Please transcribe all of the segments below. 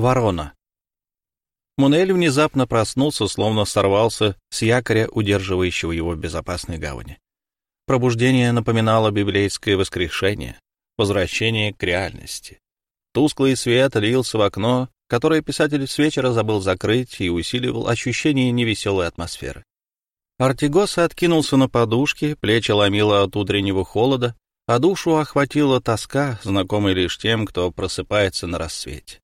Ворона. Мунель внезапно проснулся, словно сорвался с якоря, удерживающего его в безопасной гавани. Пробуждение напоминало библейское воскрешение, возвращение к реальности. Тусклый свет лился в окно, которое писатель с вечера забыл закрыть и усиливал ощущение невеселой атмосферы. Артигоса откинулся на подушке, плечи ломило от утреннего холода, а душу охватила тоска, знакомая лишь тем, кто просыпается на рассвете.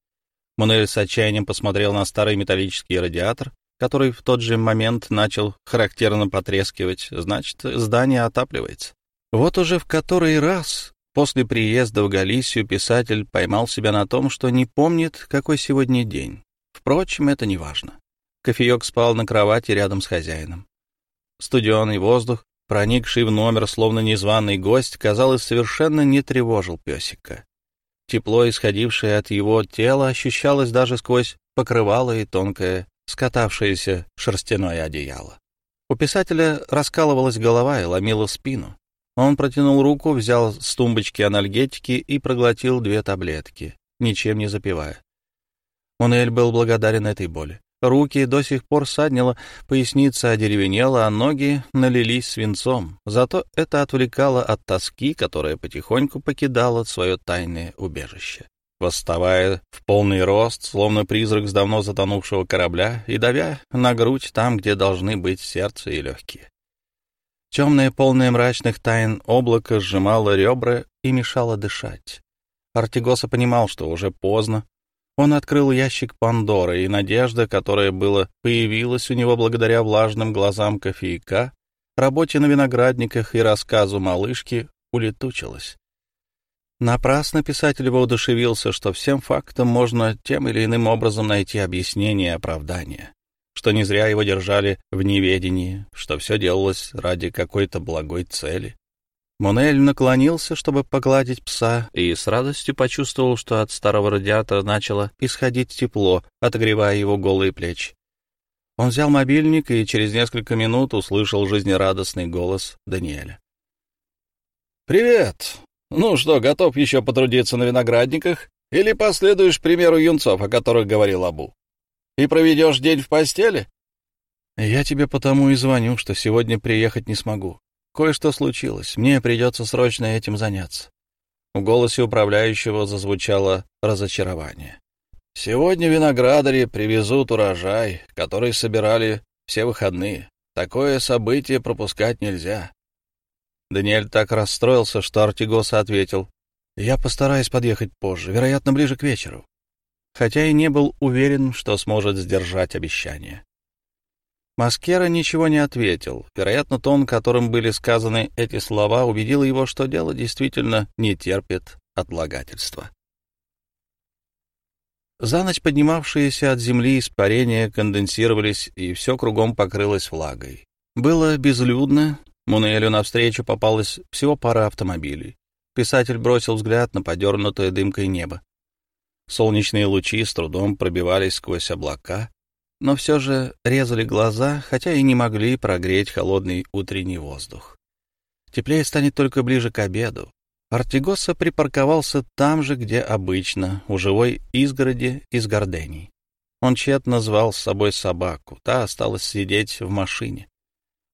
Мануэль с отчаянием посмотрел на старый металлический радиатор, который в тот же момент начал характерно потрескивать, значит, здание отапливается. Вот уже в который раз после приезда в Галисию писатель поймал себя на том, что не помнит, какой сегодня день. Впрочем, это не важно. Кофеек спал на кровати рядом с хозяином. Студеный воздух проникший в номер, словно незваный гость, казалось, совершенно не тревожил песика. Тепло, исходившее от его тела, ощущалось даже сквозь покрывало и тонкое, скатавшееся шерстяное одеяло. У писателя раскалывалась голова и ломила спину. Он протянул руку, взял с тумбочки анальгетики и проглотил две таблетки, ничем не запивая. Монель был благодарен этой боли. Руки до сих пор саднило, поясница одеревенела, а ноги налились свинцом. Зато это отвлекало от тоски, которая потихоньку покидала свое тайное убежище. Восставая в полный рост, словно призрак с давно затонувшего корабля, и давя на грудь там, где должны быть сердце и легкие. Темное, полное мрачных тайн облако сжимало ребра и мешало дышать. Артигоса понимал, что уже поздно, он открыл ящик Пандоры, и надежда, которая была появилась у него благодаря влажным глазам кофейка, работе на виноградниках и рассказу малышки, улетучилась. Напрасно писатель воодушевился, что всем фактам можно тем или иным образом найти объяснение и оправдание, что не зря его держали в неведении, что все делалось ради какой-то благой цели. Монель наклонился, чтобы погладить пса, и с радостью почувствовал, что от старого радиатора начало исходить тепло, отогревая его голые плечи. Он взял мобильник и через несколько минут услышал жизнерадостный голос Даниэля. «Привет! Ну что, готов еще потрудиться на виноградниках? Или последуешь примеру юнцов, о которых говорил Абу? И проведешь день в постели?» «Я тебе потому и звоню, что сегодня приехать не смогу. Кое-что случилось. Мне придется срочно этим заняться. В голосе управляющего зазвучало разочарование. Сегодня виноградари привезут урожай, который собирали все выходные. Такое событие пропускать нельзя. Даниэль так расстроился, что Артигоса ответил. «Я постараюсь подъехать позже, вероятно, ближе к вечеру». Хотя и не был уверен, что сможет сдержать обещание. Маскера ничего не ответил. Вероятно, тон, которым были сказаны эти слова, убедил его, что дело действительно не терпит отлагательства. За ночь поднимавшиеся от земли испарения конденсировались, и все кругом покрылось влагой. Было безлюдно, Мунелю навстречу попалось всего пара автомобилей. Писатель бросил взгляд на подернутое дымкой небо. Солнечные лучи с трудом пробивались сквозь облака, но все же резали глаза, хотя и не могли прогреть холодный утренний воздух. Теплее станет только ближе к обеду. Артигоса припарковался там же, где обычно, у живой изгороди из гордений. Он тщетно звал с собой собаку, та осталась сидеть в машине.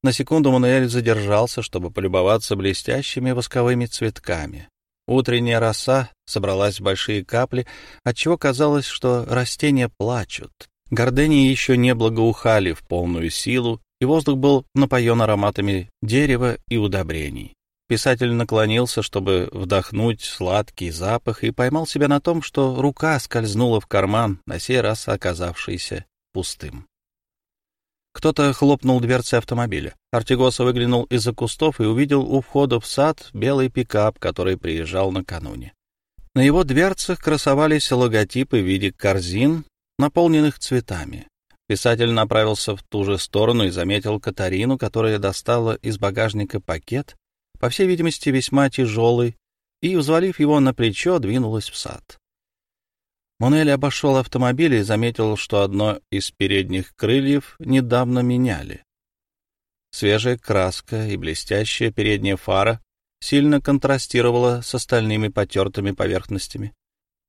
На секунду Мануэль задержался, чтобы полюбоваться блестящими восковыми цветками. Утренняя роса собралась в большие капли, отчего казалось, что растения плачут, Гордении еще не благоухали в полную силу, и воздух был напоен ароматами дерева и удобрений. Писатель наклонился, чтобы вдохнуть сладкий запах, и поймал себя на том, что рука скользнула в карман, на сей раз оказавшийся пустым. Кто-то хлопнул дверцы автомобиля. Артигоса выглянул из-за кустов и увидел у входа в сад белый пикап, который приезжал накануне. На его дверцах красовались логотипы в виде корзин наполненных цветами. Писатель направился в ту же сторону и заметил Катарину, которая достала из багажника пакет, по всей видимости, весьма тяжелый, и, взвалив его на плечо, двинулась в сад. Монель обошел автомобиль и заметил, что одно из передних крыльев недавно меняли. Свежая краска и блестящая передняя фара сильно контрастировала с остальными потертыми поверхностями.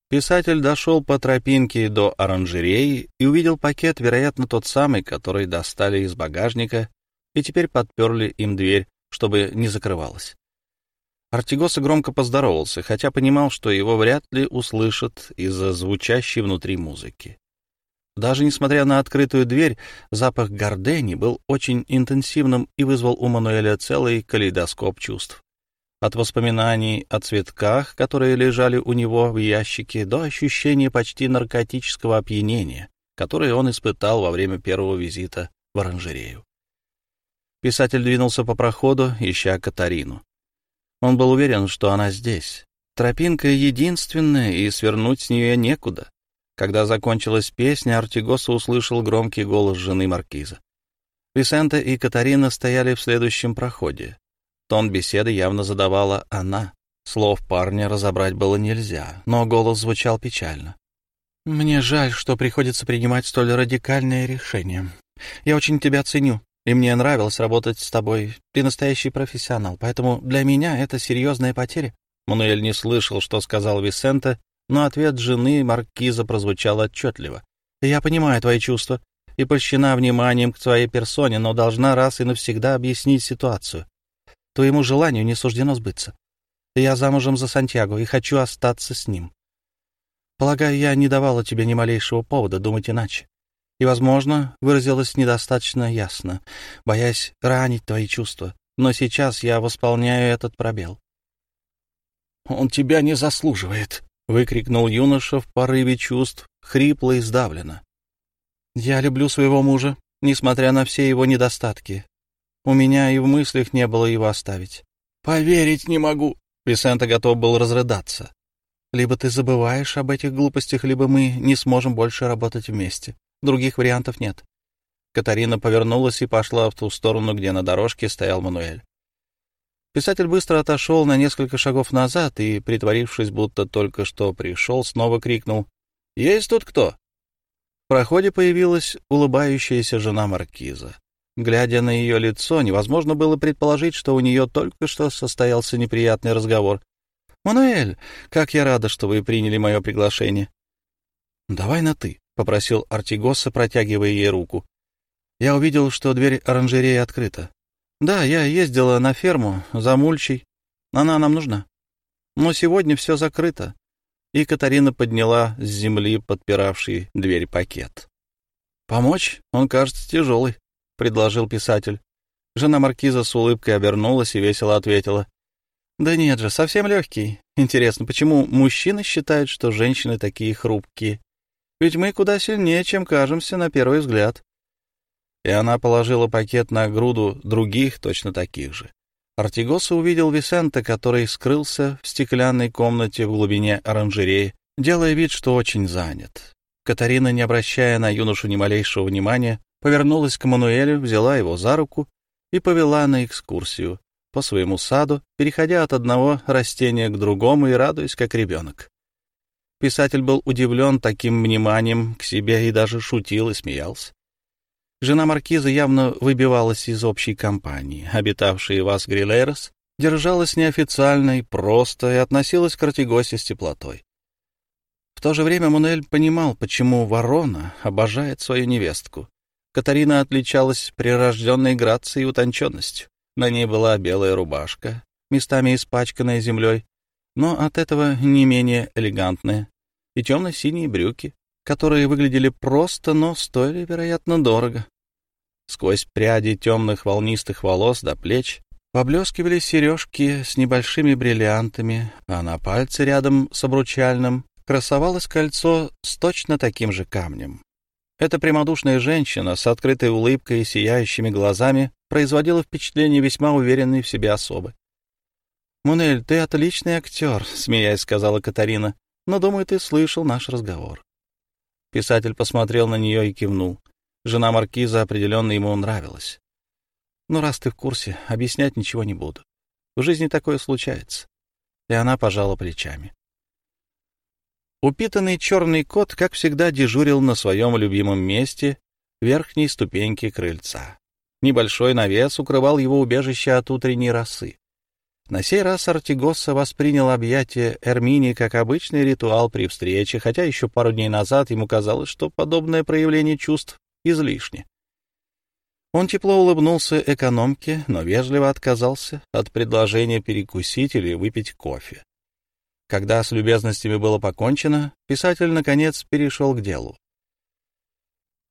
Писатель дошел по тропинке до оранжереи и увидел пакет, вероятно, тот самый, который достали из багажника, и теперь подперли им дверь, чтобы не закрывалась. Артигоса громко поздоровался, хотя понимал, что его вряд ли услышат из-за звучащей внутри музыки. Даже несмотря на открытую дверь, запах гордени был очень интенсивным и вызвал у Мануэля целый калейдоскоп чувств. От воспоминаний о цветках, которые лежали у него в ящике, до ощущения почти наркотического опьянения, которое он испытал во время первого визита в оранжерею. Писатель двинулся по проходу, ища Катарину. Он был уверен, что она здесь. Тропинка единственная, и свернуть с нее некуда. Когда закончилась песня, Артигоса услышал громкий голос жены маркиза. Висента и Катарина стояли в следующем проходе. Тон беседы явно задавала она. Слов парня разобрать было нельзя, но голос звучал печально. «Мне жаль, что приходится принимать столь радикальное решение. Я очень тебя ценю, и мне нравилось работать с тобой. Ты настоящий профессионал, поэтому для меня это серьезная потеря». Мануэль не слышал, что сказал Висента, но ответ жены маркиза прозвучал отчетливо. «Я понимаю твои чувства и польщена вниманием к твоей персоне, но должна раз и навсегда объяснить ситуацию. Твоему желанию не суждено сбыться. Я замужем за Сантьяго и хочу остаться с ним. Полагаю, я не давала тебе ни малейшего повода думать иначе. И, возможно, выразилась недостаточно ясно, боясь ранить твои чувства. Но сейчас я восполняю этот пробел. «Он тебя не заслуживает», — выкрикнул юноша в порыве чувств, хрипло и сдавленно. «Я люблю своего мужа, несмотря на все его недостатки. У меня и в мыслях не было его оставить». «Поверить не могу!» — Висента готов был разрыдаться. «Либо ты забываешь об этих глупостях, либо мы не сможем больше работать вместе. Других вариантов нет». Катарина повернулась и пошла в ту сторону, где на дорожке стоял Мануэль. Писатель быстро отошел на несколько шагов назад и, притворившись, будто только что пришел, снова крикнул «Есть тут кто?». В проходе появилась улыбающаяся жена маркиза. Глядя на ее лицо, невозможно было предположить, что у нее только что состоялся неприятный разговор. «Мануэль, как я рада, что вы приняли мое приглашение». «Давай на «ты», — попросил Артигоса, протягивая ей руку. Я увидел, что дверь оранжереи открыта. Да, я ездила на ферму за мульчей. Она нам нужна. Но сегодня все закрыто. И Катарина подняла с земли подпиравший дверь пакет. «Помочь? Он кажется тяжелый», — предложил писатель. Жена маркиза с улыбкой обернулась и весело ответила. «Да нет же, совсем легкий. Интересно, почему мужчины считают, что женщины такие хрупкие? Ведь мы куда сильнее, чем кажемся на первый взгляд и она положила пакет на груду других, точно таких же. Артигоса увидел Висента, который скрылся в стеклянной комнате в глубине оранжереи, делая вид, что очень занят. Катарина, не обращая на юношу ни малейшего внимания, повернулась к Мануэлю, взяла его за руку и повела на экскурсию по своему саду, переходя от одного растения к другому и радуясь, как ребенок. Писатель был удивлен таким вниманием к себе и даже шутил и смеялся. Жена маркиза явно выбивалась из общей компании. Обитавшая вас Грилерос держалась неофициально и просто и относилась к Артигосе с теплотой. В то же время Мунель понимал, почему ворона обожает свою невестку. Катарина отличалась прирожденной грацией и утонченностью. На ней была белая рубашка, местами испачканная землей, но от этого не менее элегантная, и темно-синие брюки, которые выглядели просто, но стоили, вероятно, дорого. Сквозь пряди темных волнистых волос до плеч поблескивали сережки с небольшими бриллиантами, а на пальце рядом с обручальным красовалось кольцо с точно таким же камнем. Эта прямодушная женщина с открытой улыбкой и сияющими глазами производила впечатление весьма уверенной в себе особы. «Мунель, ты отличный актер», — смеясь сказала Катарина, — «но, думаю, ты слышал наш разговор». Писатель посмотрел на нее и кивнул. Жена маркиза определенно ему нравилась. Но раз ты в курсе, объяснять ничего не буду. В жизни такое случается. И она пожала плечами. Упитанный черный кот, как всегда, дежурил на своем любимом месте, верхней ступеньки крыльца. Небольшой навес укрывал его убежище от утренней росы. На сей раз Артигоса воспринял объятие Эрмини как обычный ритуал при встрече, хотя еще пару дней назад ему казалось, что подобное проявление чувств излишне. Он тепло улыбнулся экономке, но вежливо отказался от предложения перекусить или выпить кофе. Когда с любезностями было покончено, писатель, наконец, перешел к делу.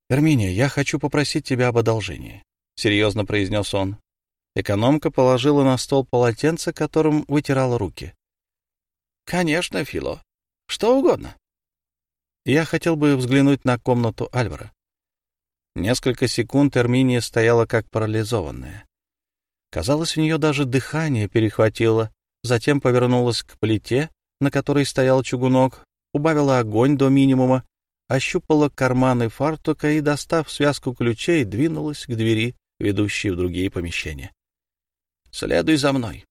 «Эрминия, я хочу попросить тебя об одолжении», — серьезно произнес он. Экономка положила на стол полотенце, которым вытирала руки. «Конечно, Фило. Что угодно». Я хотел бы взглянуть на комнату Альвара. Несколько секунд Эрминия стояла как парализованная. Казалось, у нее даже дыхание перехватило, затем повернулась к плите, на которой стоял чугунок, убавила огонь до минимума, ощупала карманы фартука и, достав связку ключей, двинулась к двери, ведущей в другие помещения. Следуй за мной.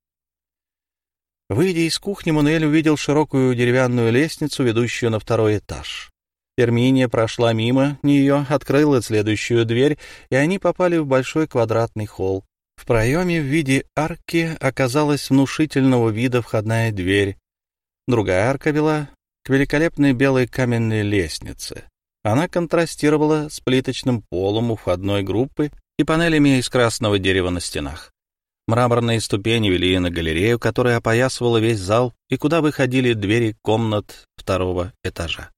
Выйдя из кухни, Мануэль увидел широкую деревянную лестницу, ведущую на второй этаж. Эрминия прошла мимо нее, открыла следующую дверь, и они попали в большой квадратный холл. В проеме в виде арки оказалась внушительного вида входная дверь. Другая арка вела к великолепной белой каменной лестнице. Она контрастировала с плиточным полом у входной группы и панелями из красного дерева на стенах. Мраморные ступени вели на галерею, которая опоясывала весь зал и куда выходили двери комнат второго этажа.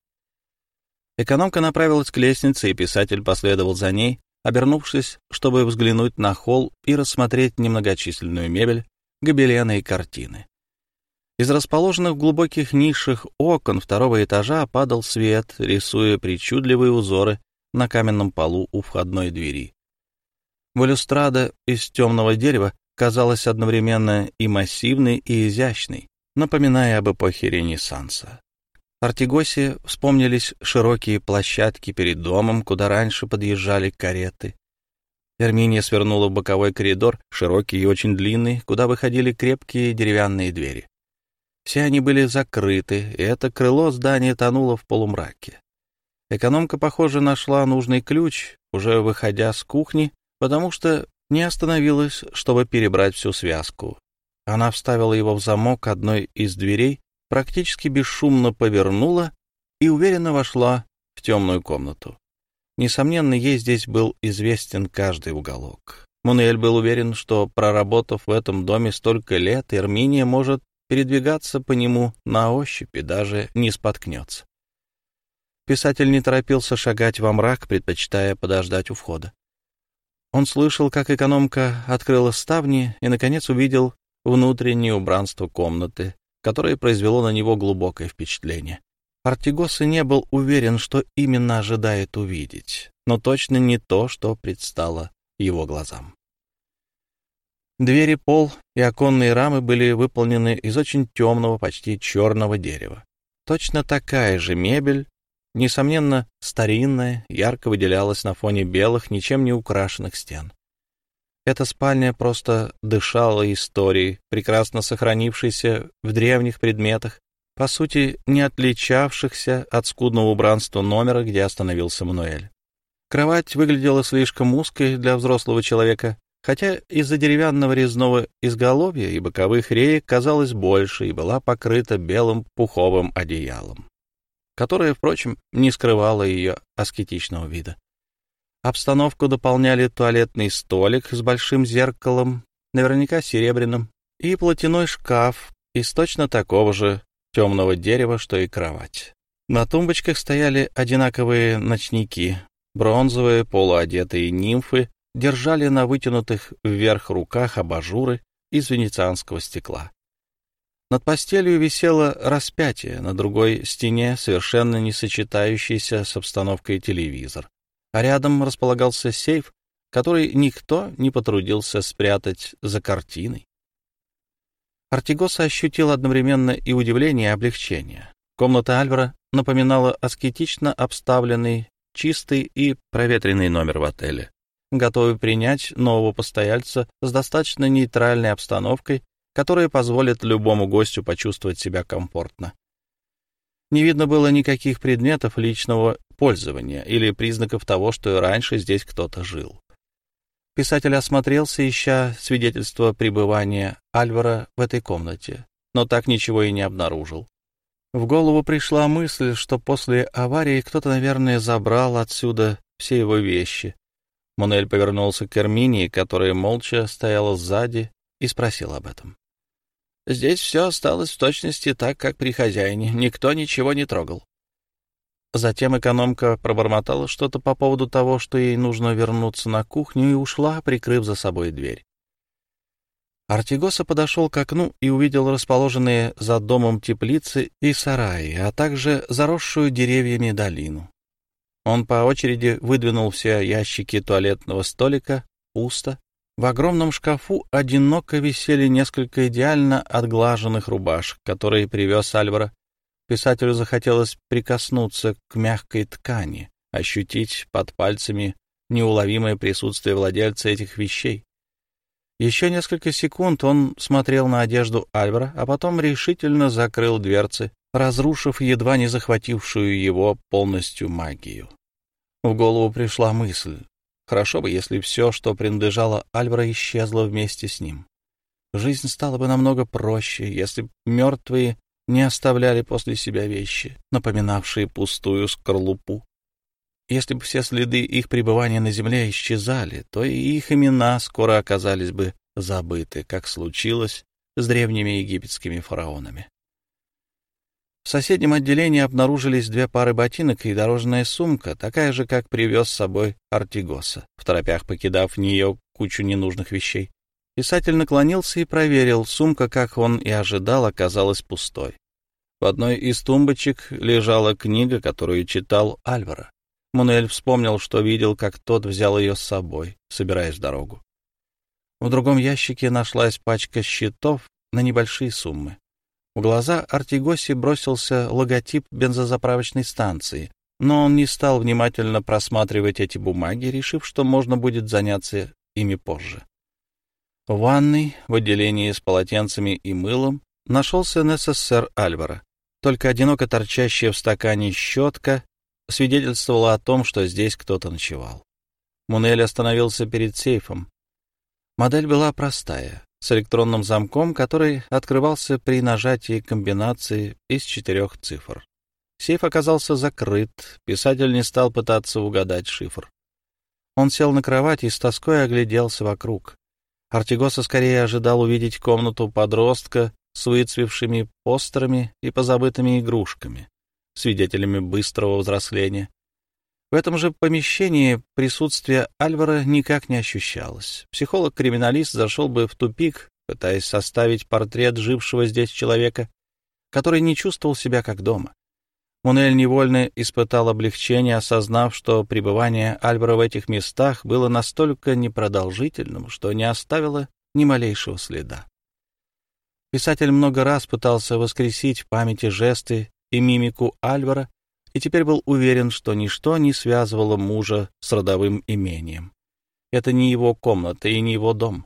Экономка направилась к лестнице, и писатель последовал за ней, обернувшись, чтобы взглянуть на холл и рассмотреть немногочисленную мебель, гобелены и картины. Из расположенных в глубоких нишах окон второго этажа падал свет, рисуя причудливые узоры на каменном полу у входной двери. Балюстрада из темного дерева казалась одновременно и массивной, и изящной, напоминая об эпохе Ренессанса. Артигосе вспомнились широкие площадки перед домом, куда раньше подъезжали кареты. Эрминия свернула в боковой коридор, широкий и очень длинный, куда выходили крепкие деревянные двери. Все они были закрыты, и это крыло здания тонуло в полумраке. Экономка, похоже, нашла нужный ключ, уже выходя с кухни, потому что не остановилась, чтобы перебрать всю связку. Она вставила его в замок одной из дверей, практически бесшумно повернула и уверенно вошла в темную комнату. Несомненно, ей здесь был известен каждый уголок. Мунель был уверен, что, проработав в этом доме столько лет, Эрминия может передвигаться по нему на ощупь и даже не споткнется. Писатель не торопился шагать во мрак, предпочитая подождать у входа. Он слышал, как экономка открыла ставни и, наконец, увидел внутреннее убранство комнаты, которое произвело на него глубокое впечатление. Артигос и не был уверен, что именно ожидает увидеть, но точно не то, что предстало его глазам. Двери, пол и оконные рамы были выполнены из очень темного, почти черного дерева. Точно такая же мебель несомненно, старинная, ярко выделялась на фоне белых, ничем не украшенных стен. Эта спальня просто дышала историей, прекрасно сохранившейся в древних предметах, по сути, не отличавшихся от скудного убранства номера, где остановился Мануэль. Кровать выглядела слишком узкой для взрослого человека, хотя из-за деревянного резного изголовья и боковых реек казалась больше и была покрыта белым пуховым одеялом которая, впрочем, не скрывала ее аскетичного вида. Обстановку дополняли туалетный столик с большим зеркалом, наверняка серебряным, и платяной шкаф из точно такого же темного дерева, что и кровать. На тумбочках стояли одинаковые ночники, бронзовые полуодетые нимфы держали на вытянутых вверх руках абажуры из венецианского стекла. Над постелью висело распятие, на другой стене совершенно не сочетающийся с обстановкой телевизор, а рядом располагался сейф, который никто не потрудился спрятать за картиной. Артигоса ощутил одновременно и удивление, и облегчение. Комната Альвара напоминала аскетично обставленный, чистый и проветренный номер в отеле, готовый принять нового постояльца с достаточно нейтральной обстановкой которые позволят любому гостю почувствовать себя комфортно. Не видно было никаких предметов личного пользования или признаков того, что раньше здесь кто-то жил. Писатель осмотрелся, ища свидетельство пребывания Альвара в этой комнате, но так ничего и не обнаружил. В голову пришла мысль, что после аварии кто-то, наверное, забрал отсюда все его вещи. Монель повернулся к Эрминии, которая молча стояла сзади, и спросил об этом. «Здесь все осталось в точности так, как при хозяине. Никто ничего не трогал». Затем экономка пробормотала что-то по поводу того, что ей нужно вернуться на кухню, и ушла, прикрыв за собой дверь. Артигоса подошел к окну и увидел расположенные за домом теплицы и сараи, а также заросшую деревьями долину. Он по очереди выдвинул все ящики туалетного столика, пусто. В огромном шкафу одиноко висели несколько идеально отглаженных рубашек, которые привез Альвара Писателю захотелось прикоснуться к мягкой ткани, ощутить под пальцами неуловимое присутствие владельца этих вещей. Еще несколько секунд он смотрел на одежду Альвара, а потом решительно закрыл дверцы, разрушив едва не захватившую его полностью магию. В голову пришла мысль. Хорошо бы, если все, что принадлежало Альвара, исчезло вместе с ним. Жизнь стала бы намного проще, если б мертвые не оставляли после себя вещи, напоминавшие пустую скорлупу. Если бы все следы их пребывания на земле исчезали, то и их имена скоро оказались бы забыты, как случилось с древними египетскими фараонами. В соседнем отделении обнаружились две пары ботинок и дорожная сумка, такая же, как привез с собой Артигоса, в торопях покидав в нее кучу ненужных вещей. Писатель наклонился и проверил. Сумка, как он и ожидал, оказалась пустой. В одной из тумбочек лежала книга, которую читал Альвара. Мунель вспомнил, что видел, как тот взял ее с собой, собираясь в дорогу. В другом ящике нашлась пачка счетов на небольшие суммы. В глаза Артигоси бросился логотип бензозаправочной станции, но он не стал внимательно просматривать эти бумаги, решив, что можно будет заняться ими позже. В ванной, в отделении с полотенцами и мылом, нашелся НССР Альвара. Только одиноко торчащая в стакане щетка свидетельствовала о том, что здесь кто-то ночевал. Мунель остановился перед сейфом. Модель была простая, с электронным замком, который открывался при нажатии комбинации из четырех цифр. Сейф оказался закрыт, писатель не стал пытаться угадать шифр. Он сел на кровать и с тоской огляделся вокруг. Артигоса скорее ожидал увидеть комнату подростка с выцвевшими постерами и позабытыми игрушками, свидетелями быстрого взросления. В этом же помещении присутствие Альвара никак не ощущалось. Психолог-криминалист зашел бы в тупик, пытаясь составить портрет жившего здесь человека, который не чувствовал себя как дома. Мунель невольно испытал облегчение, осознав, что пребывание Альбера в этих местах было настолько непродолжительным, что не оставило ни малейшего следа. Писатель много раз пытался воскресить в памяти жесты и мимику Альвара, и теперь был уверен, что ничто не связывало мужа с родовым имением. Это не его комната и не его дом.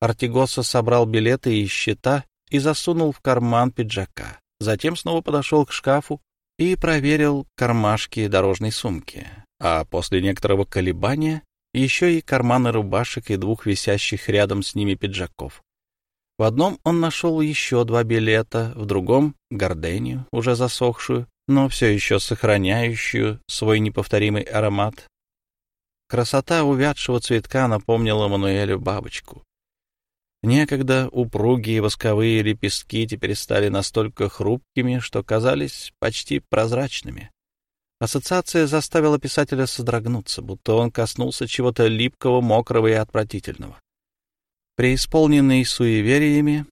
Артигоса собрал билеты и счета и засунул в карман пиджака. Затем снова подошел к шкафу и проверил кармашки дорожной сумки, а после некоторого колебания еще и карманы рубашек и двух висящих рядом с ними пиджаков. В одном он нашел еще два билета, в другом — гордению, уже засохшую, но все еще сохраняющую свой неповторимый аромат. Красота увядшего цветка напомнила Мануэлю бабочку. Некогда упругие восковые лепестки теперь стали настолько хрупкими, что казались почти прозрачными. Ассоциация заставила писателя содрогнуться, будто он коснулся чего-то липкого, мокрого и отвратительного. Преисполненный суевериями,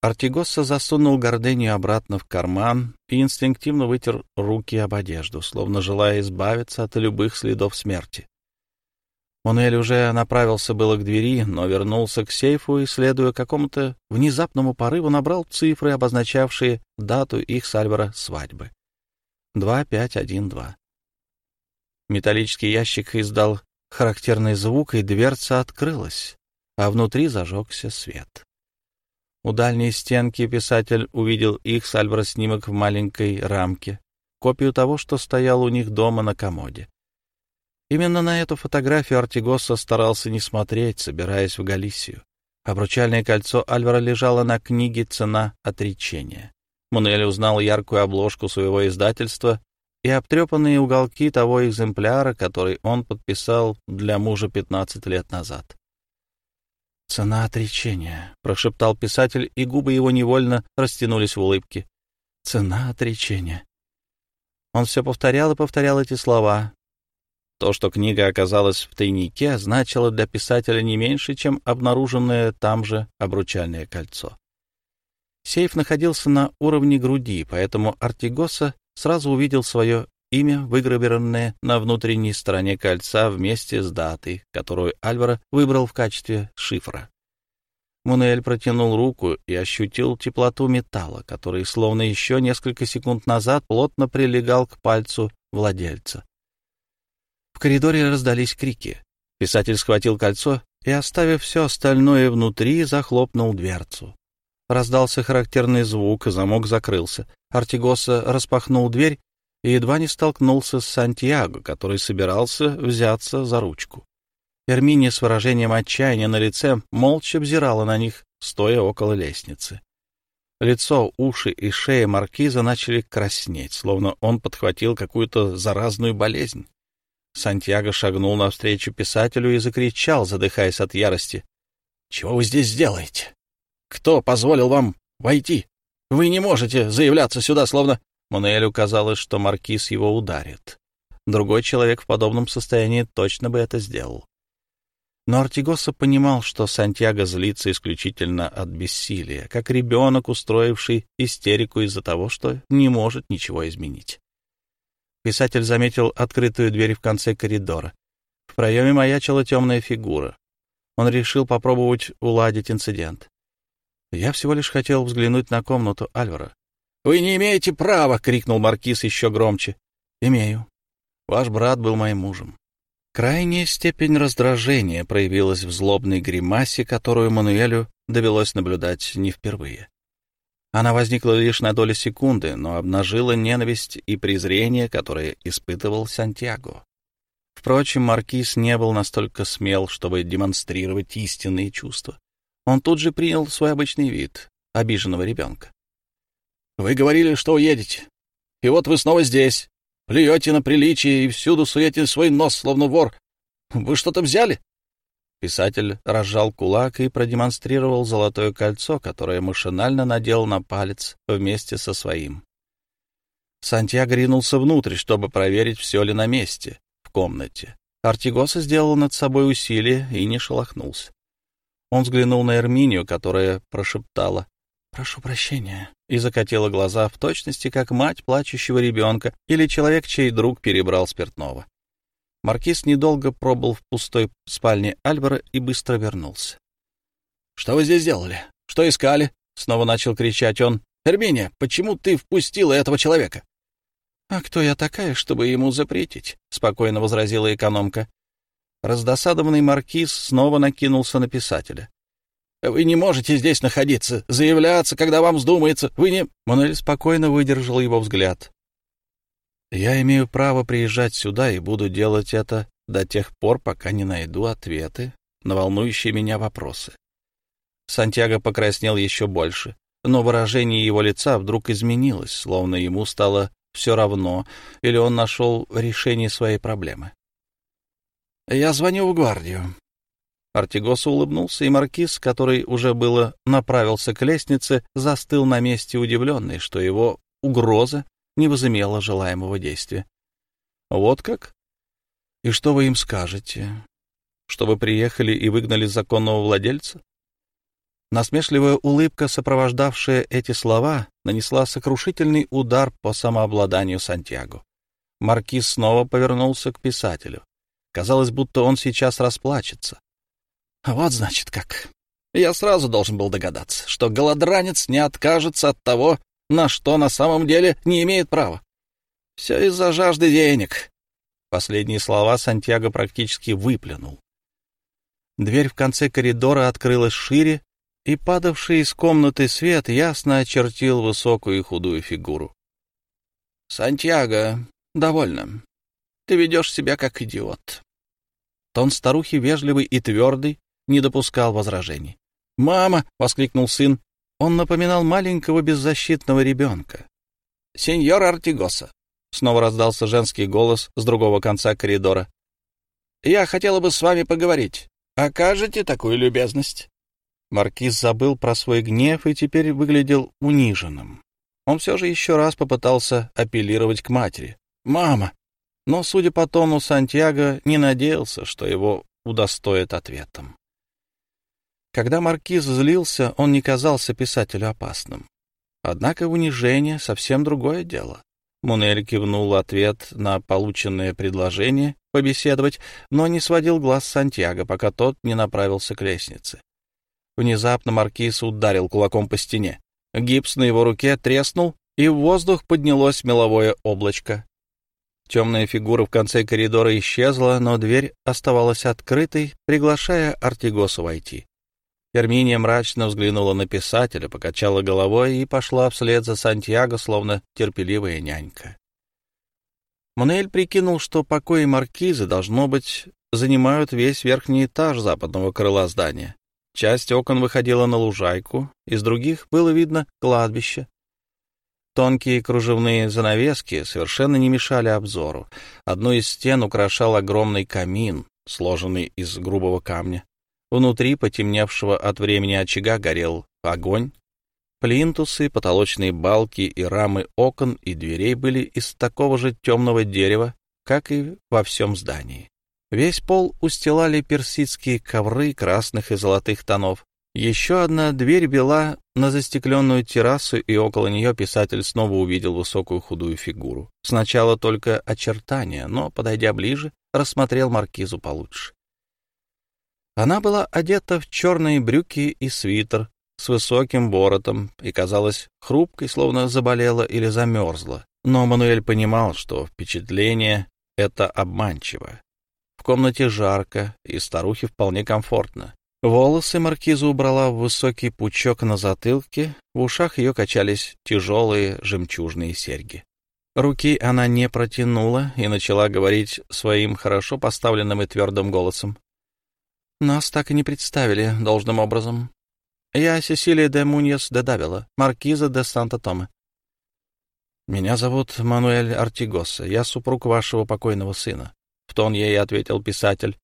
Артигосса засунул гордыню обратно в карман и инстинктивно вытер руки об одежду, словно желая избавиться от любых следов смерти. Монель уже направился было к двери, но вернулся к сейфу и, следуя какому-то внезапному порыву, набрал цифры, обозначавшие дату их с Альвара свадьбы. 2512. Металлический ящик издал характерный звук, и дверца открылась, а внутри зажегся свет. У дальней стенки писатель увидел их с Альвара снимок в маленькой рамке, копию того, что стоял у них дома на комоде. Именно на эту фотографию Артигоса старался не смотреть, собираясь в Галисию. Обручальное кольцо Альвара лежало на книге «Цена отречения». Мунель узнал яркую обложку своего издательства и обтрепанные уголки того экземпляра, который он подписал для мужа 15 лет назад. «Цена отречения», — прошептал писатель, и губы его невольно растянулись в улыбке. «Цена отречения». Он все повторял и повторял эти слова. То, что книга оказалась в тайнике, значило для писателя не меньше, чем обнаруженное там же обручальное кольцо. Сейф находился на уровне груди, поэтому Артигоса сразу увидел свое имя, выгравированное на внутренней стороне кольца вместе с датой, которую Альваро выбрал в качестве шифра. Мунель протянул руку и ощутил теплоту металла, который, словно еще несколько секунд назад, плотно прилегал к пальцу владельца. В коридоре раздались крики. Писатель схватил кольцо и, оставив все остальное внутри, захлопнул дверцу. Раздался характерный звук, замок закрылся. Артигоса распахнул дверь и едва не столкнулся с Сантьяго, который собирался взяться за ручку. Эрминия с выражением отчаяния на лице молча взирала на них, стоя около лестницы. Лицо, уши и шея маркиза начали краснеть, словно он подхватил какую-то заразную болезнь. Сантьяго шагнул навстречу писателю и закричал, задыхаясь от ярости. — Чего вы здесь делаете? Кто позволил вам войти? Вы не можете заявляться сюда, словно... Мануэлю казалось, что маркиз его ударит. Другой человек в подобном состоянии точно бы это сделал. Но Артигоса понимал, что Сантьяго злится исключительно от бессилия, как ребенок, устроивший истерику из-за того, что не может ничего изменить. Писатель заметил открытую дверь в конце коридора. В проеме маячила темная фигура. Он решил попробовать уладить инцидент. Я всего лишь хотел взглянуть на комнату Альвара. «Вы не имеете права!» — крикнул маркиз еще громче. «Имею. Ваш брат был моим мужем». Крайняя степень раздражения проявилась в злобной гримасе, которую Мануэлю довелось наблюдать не впервые. Она возникла лишь на долю секунды, но обнажила ненависть и презрение, которые испытывал Сантьяго. Впрочем, Маркиз не был настолько смел, чтобы демонстрировать истинные чувства. Он тут же принял свой обычный вид обиженного ребенка. Вы говорили, что уедете. И вот вы снова здесь. Плюете на приличие и всюду суете свой нос, словно вор. Вы что-то взяли?» Писатель разжал кулак и продемонстрировал золотое кольцо, которое машинально надел на палец вместе со своим. Сантьяго ринулся внутрь, чтобы проверить, все ли на месте, в комнате. Артигоса сделал над собой усилие и не шелохнулся. Он взглянул на Эрминию, которая прошептала «Прошу прощения» и закатила глаза в точности, как мать плачущего ребенка или человек, чей друг перебрал спиртного. Маркиз недолго пробыл в пустой спальне Альвара и быстро вернулся. «Что вы здесь делали? Что искали?» — снова начал кричать он. «Эрминия, почему ты впустила этого человека?» «А кто я такая, чтобы ему запретить?» — спокойно возразила экономка. Раздосадованный маркиз снова накинулся на писателя. Вы не можете здесь находиться, заявляться, когда вам вздумается. Вы не...» Мануэль спокойно выдержал его взгляд. «Я имею право приезжать сюда и буду делать это до тех пор, пока не найду ответы на волнующие меня вопросы». Сантьяго покраснел еще больше, но выражение его лица вдруг изменилось, словно ему стало все равно, или он нашел решение своей проблемы. «Я звоню в гвардию. Артигос улыбнулся, и маркиз, который уже было направился к лестнице, застыл на месте удивленный, что его угроза не возымела желаемого действия. «Вот как? И что вы им скажете? Что вы приехали и выгнали законного владельца?» Насмешливая улыбка, сопровождавшая эти слова, нанесла сокрушительный удар по самообладанию Сантьяго. Маркиз снова повернулся к писателю. Казалось, будто он сейчас расплачется. Вот значит как. Я сразу должен был догадаться, что голодранец не откажется от того, на что на самом деле не имеет права. Все из-за жажды денег. Последние слова Сантьяго практически выплюнул. Дверь в конце коридора открылась шире, и падавший из комнаты свет ясно очертил высокую и худую фигуру. «Сантьяго, довольно. ты ведешь себя как идиот». Тон старухи вежливый и твердый, не допускал возражений. «Мама!» — воскликнул сын. Он напоминал маленького беззащитного ребенка. «Сеньор Артигоса!» — снова раздался женский голос с другого конца коридора. «Я хотела бы с вами поговорить. Окажете такую любезность?» Маркиз забыл про свой гнев и теперь выглядел униженным. Он все же еще раз попытался апеллировать к матери. «Мама!» Но, судя по тону, Сантьяго не надеялся, что его удостоит ответом. Когда маркиз злился, он не казался писателю опасным. Однако унижение — совсем другое дело. Мунель кивнул ответ на полученное предложение побеседовать, но не сводил глаз Сантьяго, пока тот не направился к лестнице. Внезапно маркиз ударил кулаком по стене. Гипс на его руке треснул, и в воздух поднялось меловое облачко. Темная фигура в конце коридора исчезла, но дверь оставалась открытой, приглашая Артигоса войти. Эрминия мрачно взглянула на писателя, покачала головой и пошла вслед за Сантьяго, словно терпеливая нянька. Мануэль прикинул, что покои маркизы, должно быть, занимают весь верхний этаж западного крыла здания. Часть окон выходила на лужайку, из других было видно кладбище. Тонкие кружевные занавески совершенно не мешали обзору. Одну из стен украшал огромный камин, сложенный из грубого камня. Внутри потемневшего от времени очага горел огонь. Плинтусы, потолочные балки и рамы окон и дверей были из такого же темного дерева, как и во всем здании. Весь пол устилали персидские ковры красных и золотых тонов. Еще одна дверь вела на застекленную террасу, и около нее писатель снова увидел высокую худую фигуру. Сначала только очертания, но, подойдя ближе, рассмотрел маркизу получше. Она была одета в черные брюки и свитер с высоким воротом и казалась хрупкой, словно заболела или замерзла. Но Мануэль понимал, что впечатление это обманчиво. В комнате жарко, и старухе вполне комфортно. Волосы маркиза убрала в высокий пучок на затылке, в ушах ее качались тяжелые жемчужные серьги. Руки она не протянула и начала говорить своим хорошо поставленным и твердым голосом. Нас так и не представили должным образом. Я Сесилия де Муньес де Давила, маркиза де Санта-Томе. Меня зовут Мануэль Артигоса, я супруг вашего покойного сына. В тон ей ответил писатель.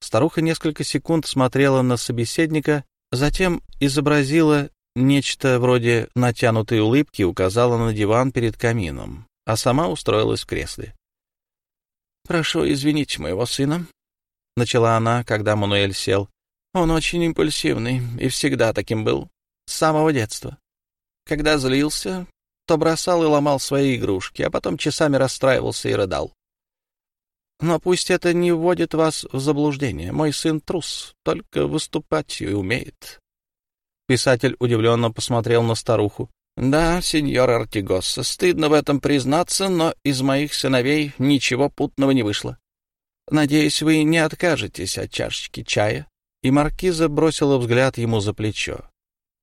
Старуха несколько секунд смотрела на собеседника, затем изобразила нечто вроде натянутой улыбки, указала на диван перед камином, а сама устроилась в кресле. «Прошу извинить моего сына начала она, когда Мануэль сел. Он очень импульсивный и всегда таким был, с самого детства. Когда злился, то бросал и ломал свои игрушки, а потом часами расстраивался и рыдал. Но пусть это не вводит вас в заблуждение. Мой сын трус, только выступать и умеет. Писатель удивленно посмотрел на старуху. «Да, сеньор Артигос, стыдно в этом признаться, но из моих сыновей ничего путного не вышло. Надеюсь, вы не откажетесь от чашечки чая?» И маркиза бросила взгляд ему за плечо.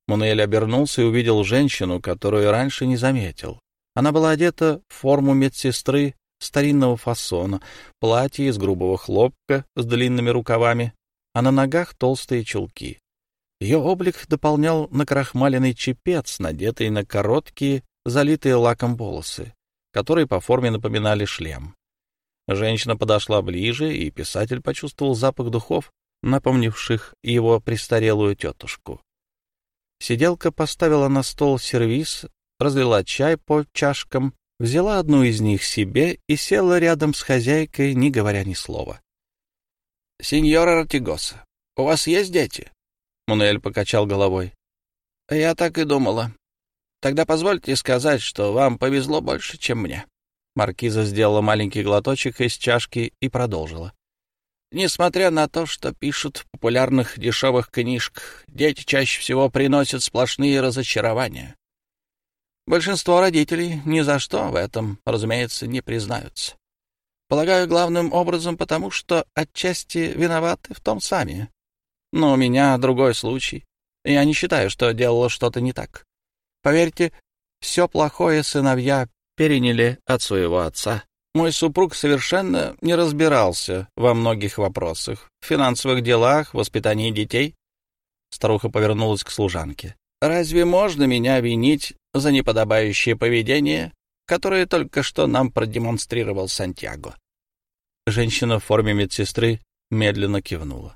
Мунель обернулся и увидел женщину, которую раньше не заметил. Она была одета в форму медсестры старинного фасона, платье из грубого хлопка с длинными рукавами, а на ногах толстые чулки. Ее облик дополнял накрахмаленный чепец, надетый на короткие, залитые лаком волосы, которые по форме напоминали шлем. Женщина подошла ближе, и писатель почувствовал запах духов, напомнивших его престарелую тетушку. Сиделка поставила на стол сервиз, разлила чай по чашкам, взяла одну из них себе и села рядом с хозяйкой, не говоря ни слова. — Сеньора Ратигоса, у вас есть дети? Мунель покачал головой. — Я так и думала. Тогда позвольте сказать, что вам повезло больше, чем мне. Маркиза сделала маленький глоточек из чашки и продолжила. Несмотря на то, что пишут в популярных дешевых книжках, дети чаще всего приносят сплошные разочарования. Большинство родителей ни за что в этом, разумеется, не признаются. Полагаю, главным образом потому, что отчасти виноваты в том сами. Но у меня другой случай. Я не считаю, что делала что-то не так. Поверьте, все плохое сыновья переняли от своего отца. Мой супруг совершенно не разбирался во многих вопросах, в финансовых делах, воспитании детей. Старуха повернулась к служанке. «Разве можно меня винить за неподобающее поведение, которое только что нам продемонстрировал Сантьяго?» Женщина в форме медсестры медленно кивнула.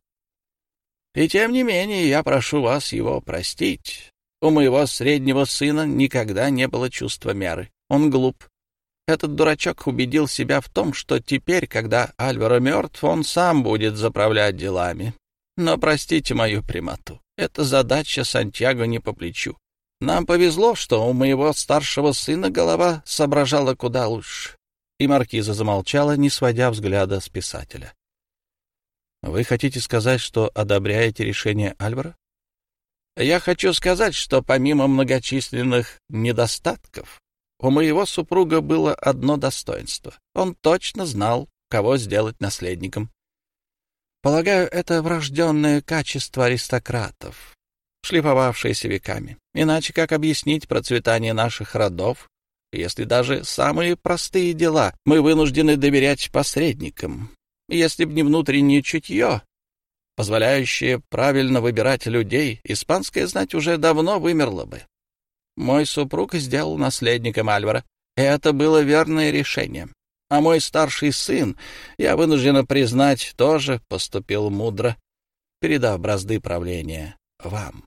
«И тем не менее я прошу вас его простить. У моего среднего сына никогда не было чувства меры. Он глуп, этот дурачок убедил себя в том, что теперь, когда Альваро мертв, он сам будет заправлять делами. Но простите мою прямоту, эта задача Сантьяго не по плечу. Нам повезло, что у моего старшего сына голова соображала куда лучше. И маркиза замолчала, не сводя взгляда с писателя. «Вы хотите сказать, что одобряете решение Альвара?» «Я хочу сказать, что помимо многочисленных недостатков, у моего супруга было одно достоинство. Он точно знал, кого сделать наследником. Полагаю, это врожденное качество аристократов, шлифовавшееся веками. Иначе как объяснить процветание наших родов, если даже самые простые дела мы вынуждены доверять посредникам? Если б не внутреннее чутье, позволяющее правильно выбирать людей, испанская знать уже давно вымерла бы. Мой супруг сделал наследником Альвара, это было верное решение. А мой старший сын, я вынуждена признать, тоже поступил мудро, передав бразды правления вам.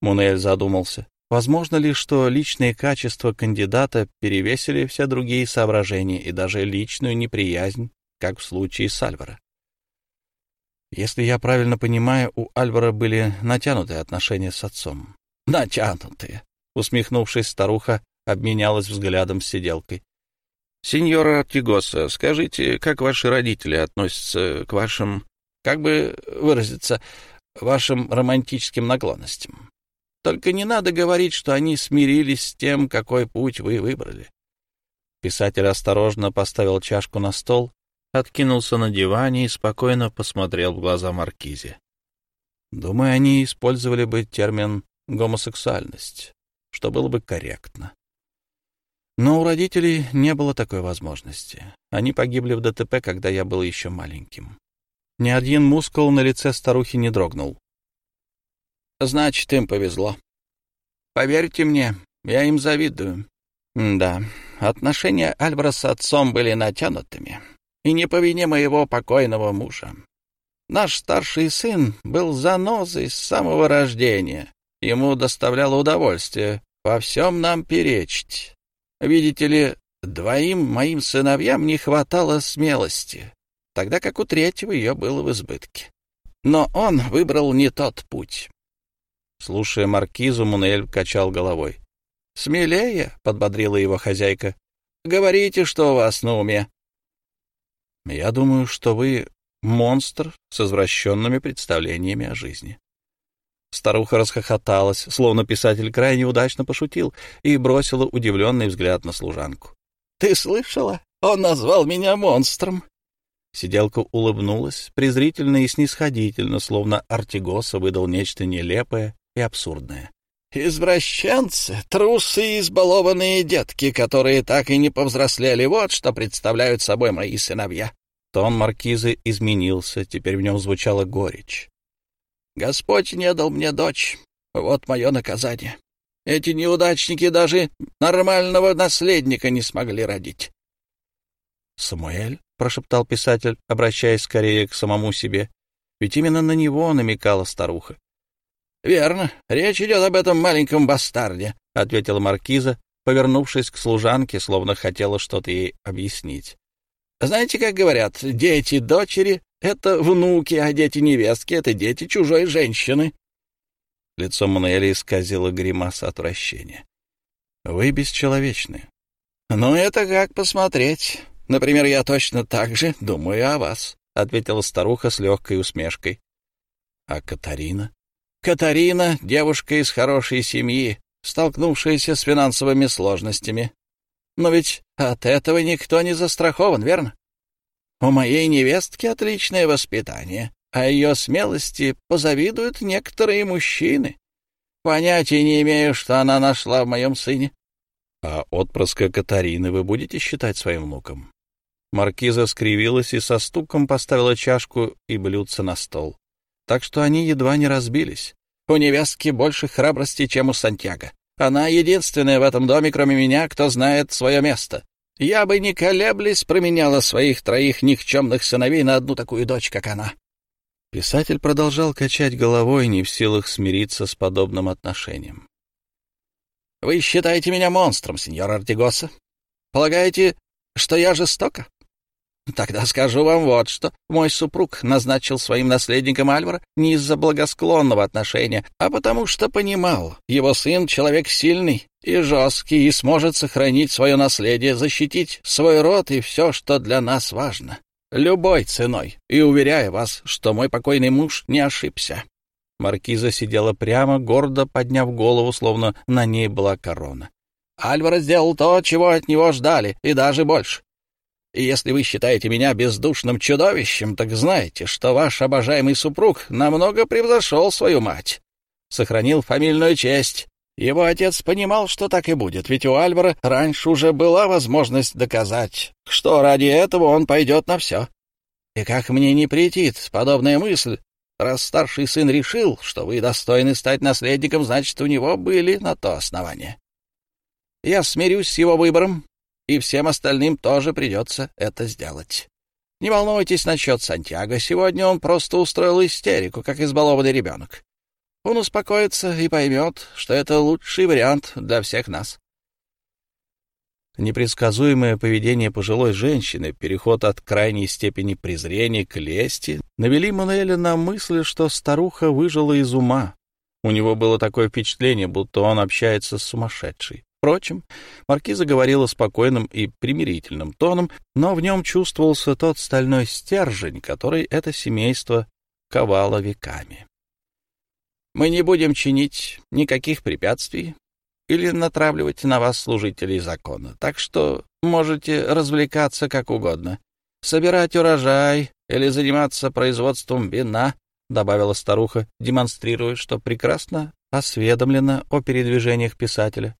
Мунель задумался. Возможно ли, что личные качества кандидата перевесили все другие соображения и даже личную неприязнь, как в случае с Альвара? Если я правильно понимаю, у Альвара были натянутые отношения с отцом натянутые. Усмехнувшись, старуха обменялась взглядом с сиделкой. — Сеньора Артигоса, скажите, как ваши родители относятся к вашим, как бы выразиться, вашим романтическим наклонностям? Только не надо говорить, что они смирились с тем, какой путь вы выбрали. Писатель осторожно поставил чашку на стол, откинулся на диване и спокойно посмотрел в глаза Маркизе. Думаю, они использовали бы термин гомосексуальность, что было бы корректно. Но у родителей не было такой возможности. Они погибли в ДТП, когда я был еще маленьким. Ни один мускул на лице старухи не дрогнул. «Значит, им повезло. Поверьте мне, я им завидую. Да, отношения Альвара с отцом были натянутыми, и не по вине моего покойного мужа. Наш старший сын был занозой с самого рождения, Ему доставляло удовольствие во всем нам перечить. Видите ли, двоим моим сыновьям не хватало смелости, тогда как у третьего ее было в избытке. Но он выбрал не тот путь. Слушая маркизу, Мунель качал головой. «Смелее», — подбодрила его хозяйка, — «говорите, что у вас на уме». «Я думаю, что вы монстр с извращенными представлениями о жизни. Старуха расхохоталась, словно писатель крайне удачно пошутил, и бросила удивленный взгляд на служанку. — Ты слышала? Он назвал меня монстром. Сиделка улыбнулась, презрительно и снисходительно, словно Артигоса выдал нечто нелепое и абсурдное. «Извращенцы, трусы и избалованные детки, которые так и не повзрослели, вот что представляют собой мои сыновья». Тон маркизы изменился, теперь в нем звучала горечь. Господь не дал мне дочь. Вот мое наказание. Эти неудачники даже нормального наследника не смогли родить. — Самуэль, — прошептал писатель, обращаясь скорее к самому себе, ведь именно на него намекала старуха. — Верно, речь идет об этом маленьком бастарде, — ответила маркиза, повернувшись к служанке, словно хотела что-то ей объяснить. — Знаете, как говорят, дети-дочери это внуки, а дети-невестки — это дети чужой женщины. Лицо Мануэля исказило гримаса отвращения. Вы бесчеловечны. Ну, это как посмотреть. Например, я точно так же думаю о вас, — ответила старуха с легкой усмешкой. А Катарина? Катарина — девушка из хорошей семьи, столкнувшаяся с финансовыми сложностями. Но ведь от этого никто не застрахован, верно? У моей невестки отличное воспитание, а ее смелости позавидуют некоторые мужчины. Понятия не имею, что она нашла в моем сыне. А отпрыска Катарины вы будете считать своим внуком? Маркиза скривилась и со стуком поставила чашку и блюдце на стол. Так что они едва не разбились. У невестки больше храбрости, чем у Сантьяго. Она единственная в этом доме, кроме меня, кто знает свое место. Я бы, не колеблясь, променяла своих троих никчемных сыновей на одну такую дочь, как она. Писатель продолжал качать головой, не в силах смириться с подобным отношением. «Вы считаете меня монстром, сеньор Артигоса? Полагаете, что я жестока? Тогда скажу вам вот что. Мой супруг назначил своим наследником Альвара не из-за благосклонного отношения, а потому что понимал, его сын — человек сильный и жесткий и сможет сохранить свое наследие, защитить свой род и все, что для нас важно. Любой ценой. И уверяю вас, что мой покойный муж не ошибся. Маркиза сидела прямо, гордо подняв голову, словно на ней была корона. Альвара сделал то, чего от него ждали, и даже больше. И если вы считаете меня бездушным чудовищем, так знаете, что ваш обожаемый супруг намного превзошел свою мать. Сохранил фамильную честь. Его отец понимал, что так и будет, ведь у Альвара раньше уже была возможность доказать, что ради этого он пойдет на все. И как мне не претит подобная мысль, раз старший сын решил, что вы достойны стать наследником, значит, у него были на то основания. Я смирюсь с его выбором и всем остальным тоже придется это сделать. Не волнуйтесь насчет Сантьяго. Сегодня он просто устроил истерику, как избалованный ребенок. Он успокоится и поймет, что это лучший вариант для всех нас. Непредсказуемое поведение пожилой женщины, переход от крайней степени презрения к лести, навели Мануэля на мысль, что старуха выжила из ума. У него было такое впечатление, будто он общается с сумасшедшей. Впрочем, маркиза говорила спокойным и примирительным тоном, но в нем чувствовался тот стальной стержень, который это семейство ковало веками. «Мы не будем чинить никаких препятствий или натравливать на вас служителей закона, так что можете развлекаться как угодно, собирать урожай или заниматься производством вина», — добавила старуха, демонстрируя, что прекрасно осведомлена о передвижениях писателя.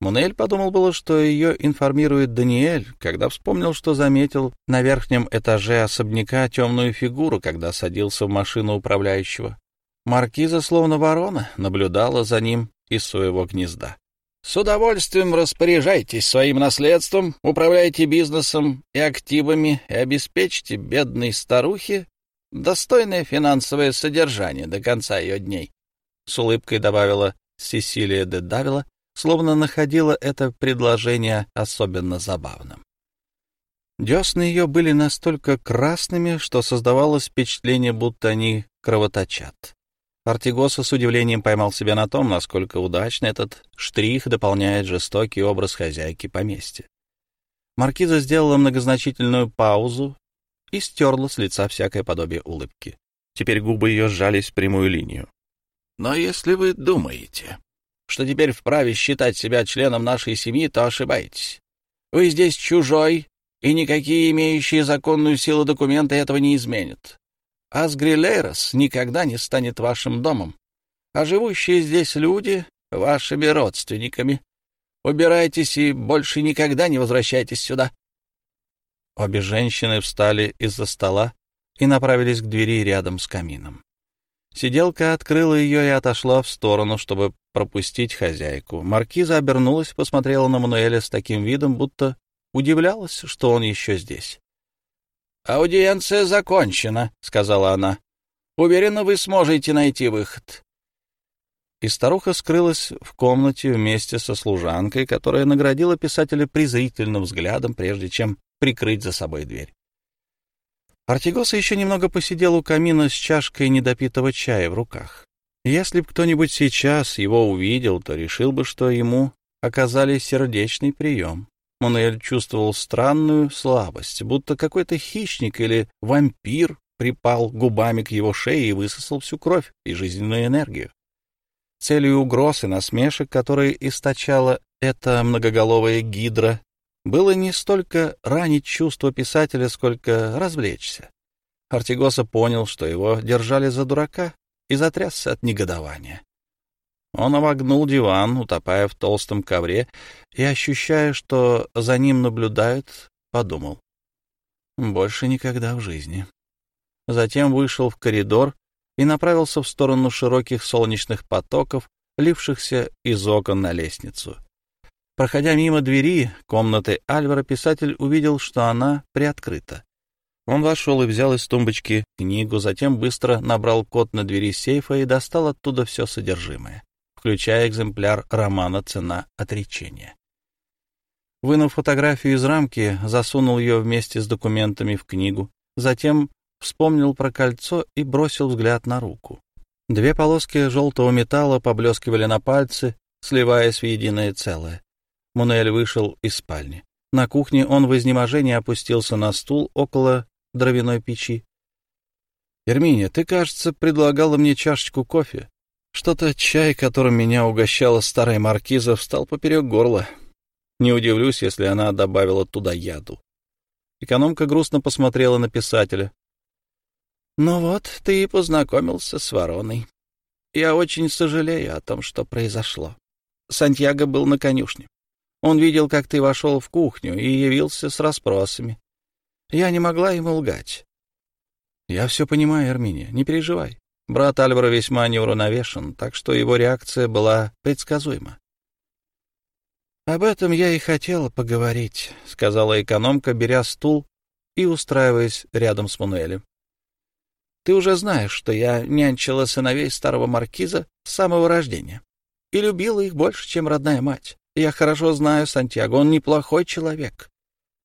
Мунель подумал было, что ее информирует Даниэль, когда вспомнил, что заметил на верхнем этаже особняка темную фигуру, когда садился в машину управляющего. Маркиза, словно ворона, наблюдала за ним из своего гнезда. «С удовольствием распоряжайтесь своим наследством, управляйте бизнесом и активами и обеспечьте бедной старухе достойное финансовое содержание до конца ее дней», — с улыбкой добавила Сесилия де Давила, словно находила это предложение особенно забавным. Десны ее были настолько красными, что создавалось впечатление, будто они кровоточат. Артигоса с удивлением поймал себя на том, насколько удачно этот штрих дополняет жестокий образ хозяйки поместья. Маркиза сделала многозначительную паузу и стерла с лица всякое подобие улыбки. Теперь губы ее сжались в прямую линию. «Но если вы думаете, что теперь вправе считать себя членом нашей семьи, то ошибаетесь. Вы здесь чужой, и никакие имеющие законную силу документы этого не изменят. Асгрилейрос никогда не станет вашим домом, а живущие здесь люди — вашими родственниками. Убирайтесь и больше никогда не возвращайтесь сюда. Обе женщины встали из-за стола и направились к двери рядом с камином. Сиделка открыла ее и отошла в сторону, чтобы пропустить хозяйку. Маркиза обернулась и посмотрела на Мануэля с таким видом, будто удивлялась, что он еще здесь. «Аудиенция закончена», — сказала она. «Уверена, вы сможете найти выход». И старуха скрылась в комнате вместе со служанкой, которая наградила писателя презрительным взглядом, прежде чем прикрыть за собой дверь. Артигоса еще немного посидел у камина с чашкой недопитого чая в руках. Если бы кто-нибудь сейчас его увидел, то решил бы, что ему оказали сердечный прием. Мануэль чувствовал странную слабость, будто какой-то хищник или вампир припал губами к его шее и высосал всю кровь и жизненную энергию. Целью угроз и насмешек, которые источала эта многоголовая гидра, было не столько ранить чувство писателя, сколько развлечься. Артигоса понял, что его держали за дурака, и затрясся от негодования. Он обогнул диван, утопая в толстом ковре, и, ощущая, что за ним наблюдают, подумал. Больше никогда в жизни. Затем вышел в коридор и направился в сторону широких солнечных потоков, лившихся из окон на лестницу. Проходя мимо двери комнаты Альвара, писатель увидел, что она приоткрыта. Он вошел и взял из тумбочки книгу, затем быстро набрал код на двери сейфа и достал оттуда все содержимое, включая экземпляр романа «Цена отречения». Вынув фотографию из рамки, засунул ее вместе с документами в книгу, затем вспомнил про кольцо и бросил взгляд на руку. Две полоски желтого металла поблескивали на пальце, сливаясь в единое целое. Мунель вышел из спальни. На кухне он в изнеможении опустился на стул около дровяной печи. — Ерминия, ты, кажется, предлагала мне чашечку кофе. Что-то чай, которым меня угощала старая маркиза, встал поперек горла. Не удивлюсь, если она добавила туда яду. Экономка грустно посмотрела на писателя. Ну вот, ты и познакомился с вороной. Я очень сожалею о том, что произошло. Сантьяго был на конюшне. Он видел, как ты вошел в кухню и явился с расспросами. Я не могла ему лгать. Я все понимаю, Арминия, не переживай. Брат Альвара весьма неуравновешен, так что его реакция была предсказуема. «Об этом я и хотела поговорить», — сказала экономка, беря стул и устраиваясь рядом с Мануэлем. Ты уже знаешь, что я нянчила сыновей старого маркиза с самого рождения и любила их больше, чем родная мать. Я хорошо знаю Сантьяго, он неплохой человек.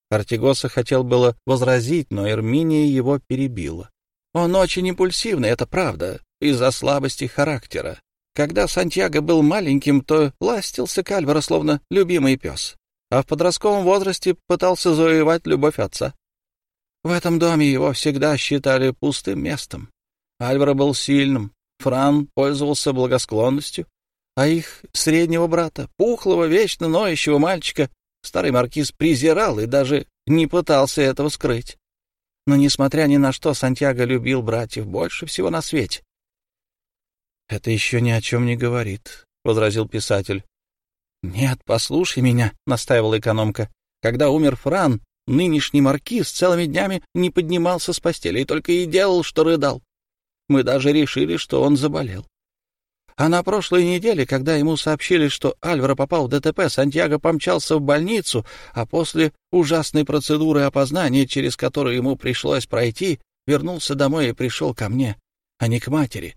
Артигоса хотел было возразить, но Эрминия его перебила. Он очень импульсивный, это правда, из-за слабости характера. Когда Сантьяго был маленьким, то ластился к Альваро, словно любимый пес, а в подростковом возрасте пытался завоевать любовь отца. В этом доме его всегда считали пустым местом. Альваро был сильным, Фран пользовался благосклонностью, а их среднего брата, пухлого, вечно ноющего мальчика, старый маркиз презирал и даже не пытался этого скрыть. Но, несмотря ни на что, Сантьяго любил братьев больше всего на свете. — Это еще ни о чем не говорит, — возразил писатель. — Нет, послушай меня, — настаивала экономка. Когда умер Фран, Нынешний маркиз целыми днями не поднимался с постели и только и делал, что рыдал. Мы даже решили, что он заболел. А на прошлой неделе, когда ему сообщили, что Альваро попал в ДТП, Сантьяго помчался в больницу, а после ужасной процедуры опознания, через которую ему пришлось пройти, вернулся домой и пришел ко мне, а не к матери,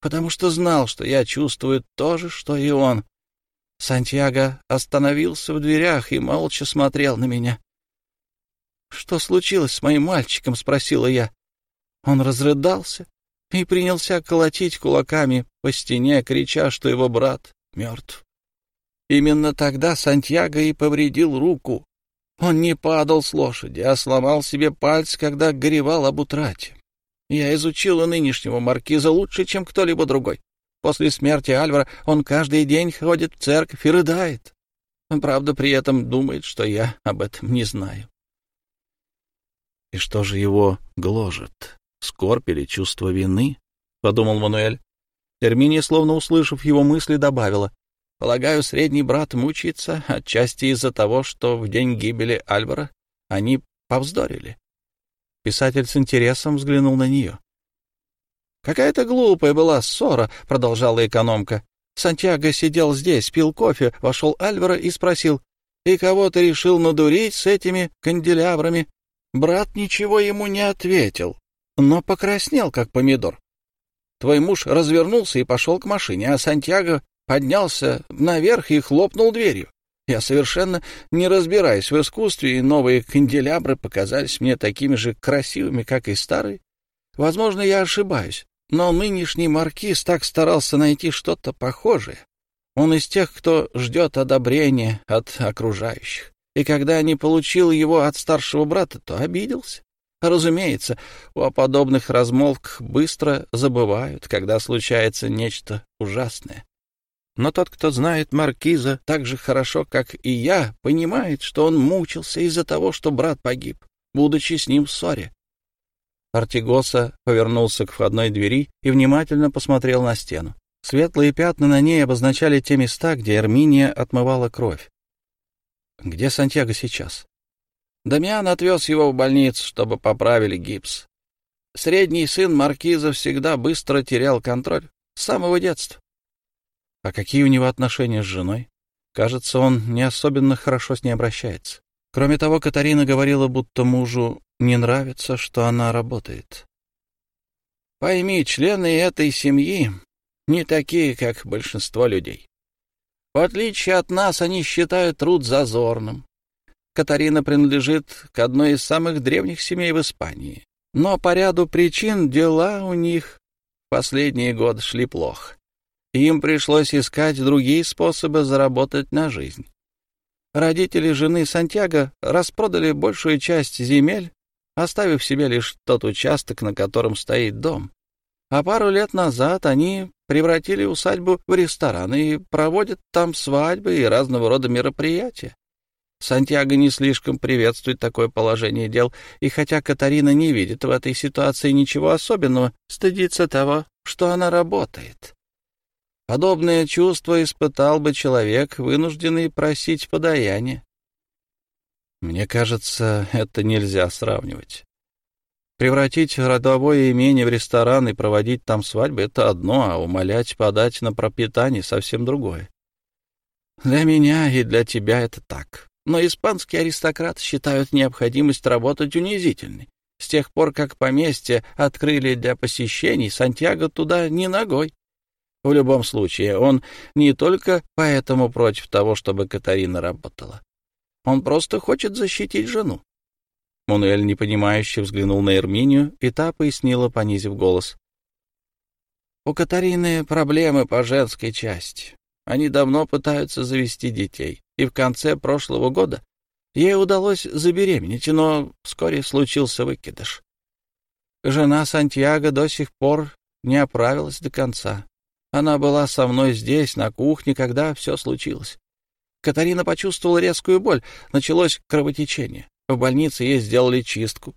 потому что знал, что я чувствую то же, что и он. Сантьяго остановился в дверях и молча смотрел на меня. «Что случилось с моим мальчиком?» — спросила я. Он разрыдался и принялся колотить кулаками по стене, крича, что его брат мертв. Именно тогда Сантьяго и повредил руку. Он не падал с лошади, а сломал себе палец, когда горевал об утрате. Я изучила нынешнего маркиза лучше, чем кто-либо другой. После смерти Альвара он каждый день ходит в церковь и рыдает. Правда, при этом думает, что я об этом не знаю. И что же его гложет? Скорбь или чувство вины? — подумал Мануэль. Эрминия, словно услышав его мысли, добавила. — Полагаю, средний брат мучается отчасти из-за того, что в день гибели Альвара они повздорили. Писатель с интересом взглянул на нее. — Какая-то глупая была ссора, — продолжала экономка. Сантьяго сидел здесь, пил кофе, вошел Альвара и спросил, — И кого ты решил надурить с этими канделябрами? Брат ничего ему не ответил, но покраснел, как помидор. Твой муж развернулся и пошел к машине, а Сантьяго поднялся наверх и хлопнул дверью. Я совершенно не разбираюсь в искусстве, и новые канделябры показались мне такими же красивыми, как и старые. Возможно, я ошибаюсь, но нынешний маркиз так старался найти что-то похожее. Он из тех, кто ждет одобрения от окружающих и когда не получил его от старшего брата, то обиделся. Разумеется, о подобных размолвках быстро забывают, когда случается нечто ужасное. Но тот, кто знает маркиза так же хорошо, как и я, понимает, что он мучился из-за того, что брат погиб, будучи с ним в ссоре. Артигоса повернулся к входной двери и внимательно посмотрел на стену. Светлые пятна на ней обозначали те места, где Эрминия отмывала кровь. Где Сантьяго сейчас? Дамиан отвез его в больницу, чтобы поправили гипс. Средний сын маркиза всегда быстро терял контроль с самого детства. А какие у него отношения с женой? Кажется, он не особенно хорошо с ней обращается. Кроме того, Катарина говорила, будто мужу не нравится, что она работает. Пойми, члены этой семьи не такие, как большинство людей. В отличие от нас, они считают труд зазорным. Катарина принадлежит к одной из самых древних семей в Испании. Но по ряду причин дела у них последние годы шли плохо. Им пришлось искать другие способы заработать на жизнь. Родители жены Сантьяго распродали большую часть земель, оставив себе лишь тот участок, на котором стоит дом. А пару лет назад они превратили усадьбу в ресторан и проводят там свадьбы и разного рода мероприятия. Сантьяго не слишком приветствует такое положение дел, и хотя Катарина не видит в этой ситуации ничего особенного, стыдится того, что она работает. Подобное чувство испытал бы человек, вынужденный просить подаяние. Мне кажется, это нельзя сравнивать. Превратить родовое имение в ресторан и проводить там свадьбы — это одно, а умолять подать на пропитание — совсем другое. Для меня и для тебя это так. Но испанские аристократы считают необходимость работать унизительной. С тех пор, как поместье открыли для посещений, Сантьяго туда ни ногой. В любом случае, он не только поэтому против того, чтобы Катарина работала. Он просто хочет защитить жену. Мануэль непонимающе взглянул на Эрминию, и та пояснила, понизив голос. «У Катарины проблемы по женской части. Они давно пытаются завести детей, и в конце прошлого года ей удалось забеременеть, но вскоре случился выкидыш. Жена Сантьяго до сих пор не оправилась до конца. Она была со мной здесь, на кухне, когда все случилось. Катарина почувствовала резкую боль, началось кровотечение. В больнице ей сделали чистку.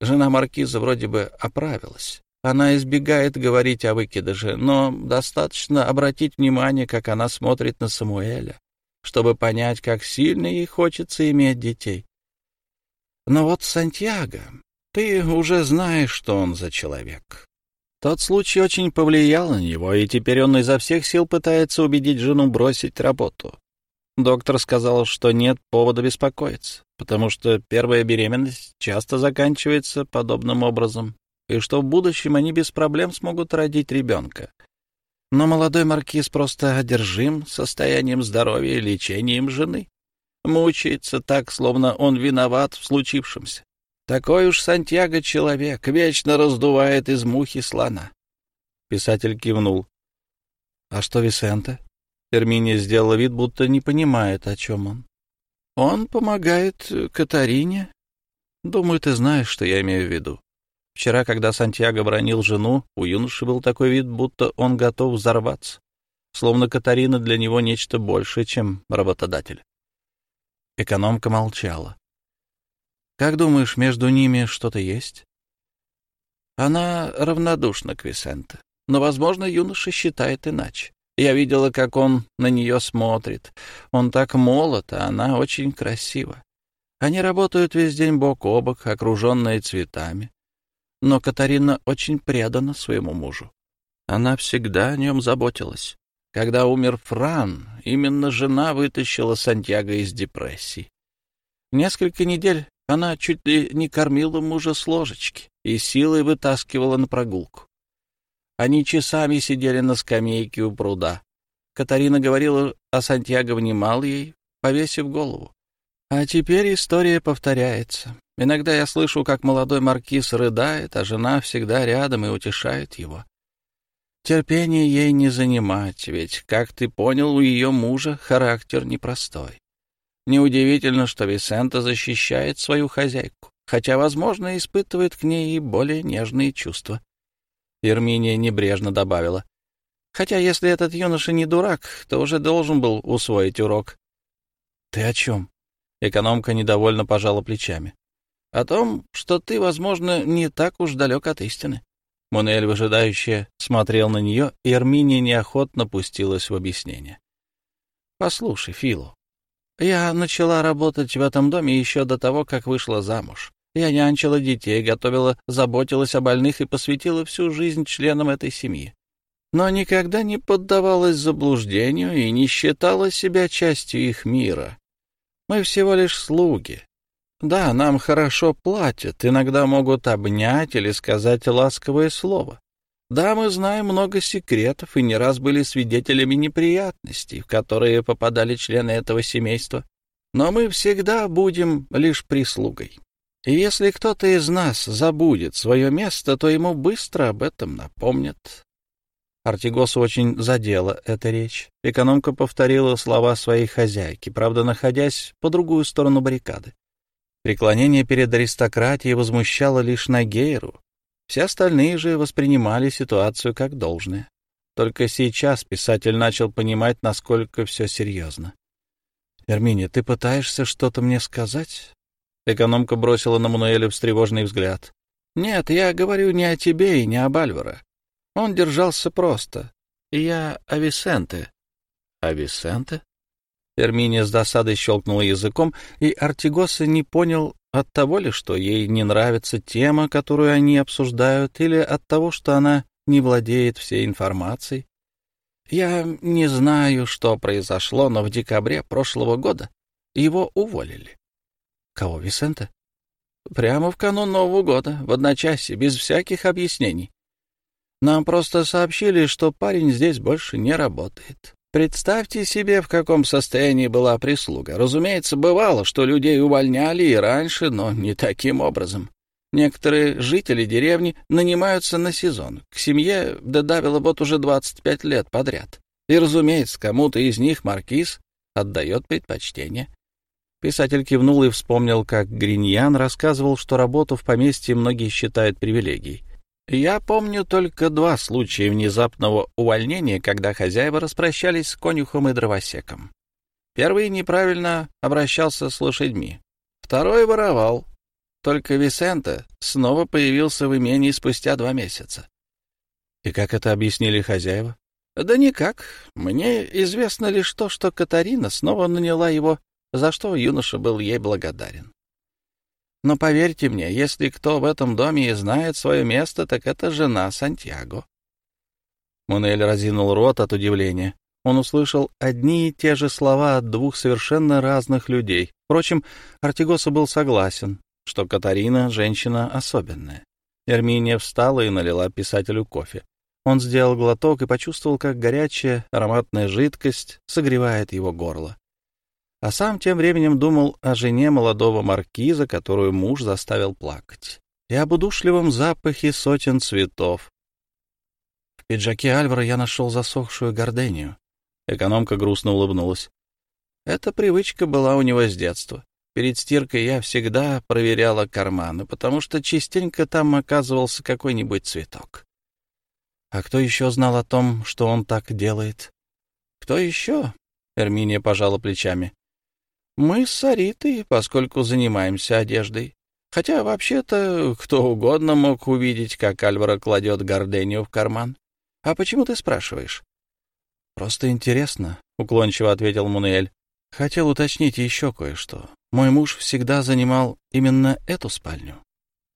Жена маркиза вроде бы оправилась. Она избегает говорить о выкидыше, но достаточно обратить внимание, как она смотрит на Самуэля, чтобы понять, как сильно ей хочется иметь детей. Но вот Сантьяго, ты уже знаешь, что он за человек. Тот случай очень повлиял на него, и теперь он изо всех сил пытается убедить жену бросить работу. Доктор сказал, что нет повода беспокоиться, потому что первая беременность часто заканчивается подобным образом, и что в будущем они без проблем смогут родить ребенка. Но молодой маркиз просто одержим состоянием здоровья и лечением жены. Мучается так, словно он виноват в случившемся. Такой уж Сантьяго человек, вечно раздувает из мухи слона. Писатель кивнул. — А что Висенте? Эрминия сделала вид, будто не понимает, о чем он. — Он помогает Катарине. Думаю, ты знаешь, что я имею в виду. Вчера, когда Сантьяго бронил жену, у юноши был такой вид, будто он готов взорваться, словно Катарина для него нечто большее, чем работодатель. Экономка молчала. Как думаешь, между ними что-то есть? Она равнодушна к Висенте, но, возможно, юноша считает иначе. Я видела, как он на нее смотрит. Он так молод, а она очень красива. Они работают весь день бок о бок, окруженные цветами. Но Катарина очень предана своему мужу. Она всегда о нем заботилась. Когда умер Фран, именно жена вытащила Сантьяго из депрессии. Несколько недель она чуть ли не кормила мужа с ложечки и силой вытаскивала на прогулку. Они часами сидели на скамейке у пруда. Катарина говорила, а Сантьяго внимал ей, повесив голову. А теперь история повторяется. Иногда я слышу, как молодой маркиз рыдает, а жена всегда рядом и утешает его. Терпение ей не занимать, ведь, как ты понял, у ее мужа характер непростой. Неудивительно, что Висента защищает свою хозяйку, хотя, возможно, испытывает к ней и более нежные чувства. Ерминия небрежно добавила. Хотя, если этот юноша не дурак, то уже должен был усвоить урок. — Ты о чем? Экономка недовольно пожала плечами. — О том, что ты, возможно, не так уж далек от истины. Монель выжидающе смотрел на нее, и Эрминия неохотно пустилась в объяснение. «Послушай, Филу, я начала работать в этом доме еще до того, как вышла замуж. Я нянчила детей, готовила, заботилась о больных и посвятила всю жизнь членам этой семьи. Но никогда не поддавалась заблуждению и не считала себя частью их мира. Мы всего лишь слуги, да, нам хорошо платят, иногда могут обнять или сказать ласковое слово. Да, мы знаем много секретов и не раз были свидетелями неприятностей, в которые попадали члены этого семейства. Но мы всегда будем лишь прислугой. И если кто-то из нас забудет свое место, то ему быстро об этом напомнят. Артигосу очень задела эта речь. Экономка повторила слова своей хозяйки, правда, находясь по другую сторону баррикады. Преклонение перед аристократией возмущало лишь Нагейру. Все остальные же воспринимали ситуацию как должное. Только сейчас писатель начал понимать, насколько все серьезно. «Эрминия, ты пытаешься что-то мне сказать?» Экономка бросила на Мануэля встревоженный взгляд. «Нет, я говорю не о тебе и не об Альваро. Он держался просто. Я о Висенте». «О Висенте?» Эрминия с досадой щелкнула языком, и Артигоса не понял от того ли, что ей не нравится тема, которую они обсуждают, или от того, что она не владеет всей информацией. Я не знаю, что произошло, но в декабре прошлого года его уволили. Кого, Висента? Прямо в канун Нового года, в одночасье, без всяких объяснений. Нам просто сообщили, что парень здесь больше не работает. Представьте себе, в каком состоянии была прислуга. Разумеется, бывало, что людей увольняли и раньше, но не таким образом. Некоторые жители деревни нанимаются на сезон. К семье додавило вот уже 25 лет подряд. И, разумеется, кому-то из них маркиз отдает предпочтение. Писатель кивнул и вспомнил, как Гриньян рассказывал, что работу в поместье многие считают привилегией. Я помню только два случая внезапного увольнения, когда хозяева распрощались с конюхом и дровосеком. Первый неправильно обращался с лошадьми, второй воровал. Только Висенте снова появился в имении спустя два месяца. И как это объяснили хозяева? Да никак. Мне известно лишь то, что Катарина снова наняла его, за что юноша был ей благодарен. Но поверьте мне, если кто в этом доме и знает свое место, так это жена Сантьяго. Мунель разинул рот от удивления. Он услышал одни и те же слова от двух совершенно разных людей. Впрочем, Артигоса был согласен, что Катарина — женщина особенная. Эрминия встала и налила писателю кофе. Он сделал глоток и почувствовал, как горячая ароматная жидкость согревает его горло а сам тем временем думал о жене молодого маркиза, которую муж заставил плакать, и об удушливом запахе сотен цветов. В пиджаке Альвара я нашел засохшую гордению. Экономка грустно улыбнулась. Эта привычка была у него с детства. Перед стиркой я всегда проверяла карманы, потому что частенько там оказывался какой-нибудь цветок. А кто еще знал о том, что он так делает? Кто еще? Эрминия пожала плечами. Мы с Саритой, поскольку занимаемся одеждой. Хотя, вообще-то, кто угодно мог увидеть, как Альвара кладет гордению в карман. А почему ты спрашиваешь? — Просто интересно, — уклончиво ответил Мунуэль. — Хотел уточнить еще кое-что. Мой муж всегда занимал именно эту спальню.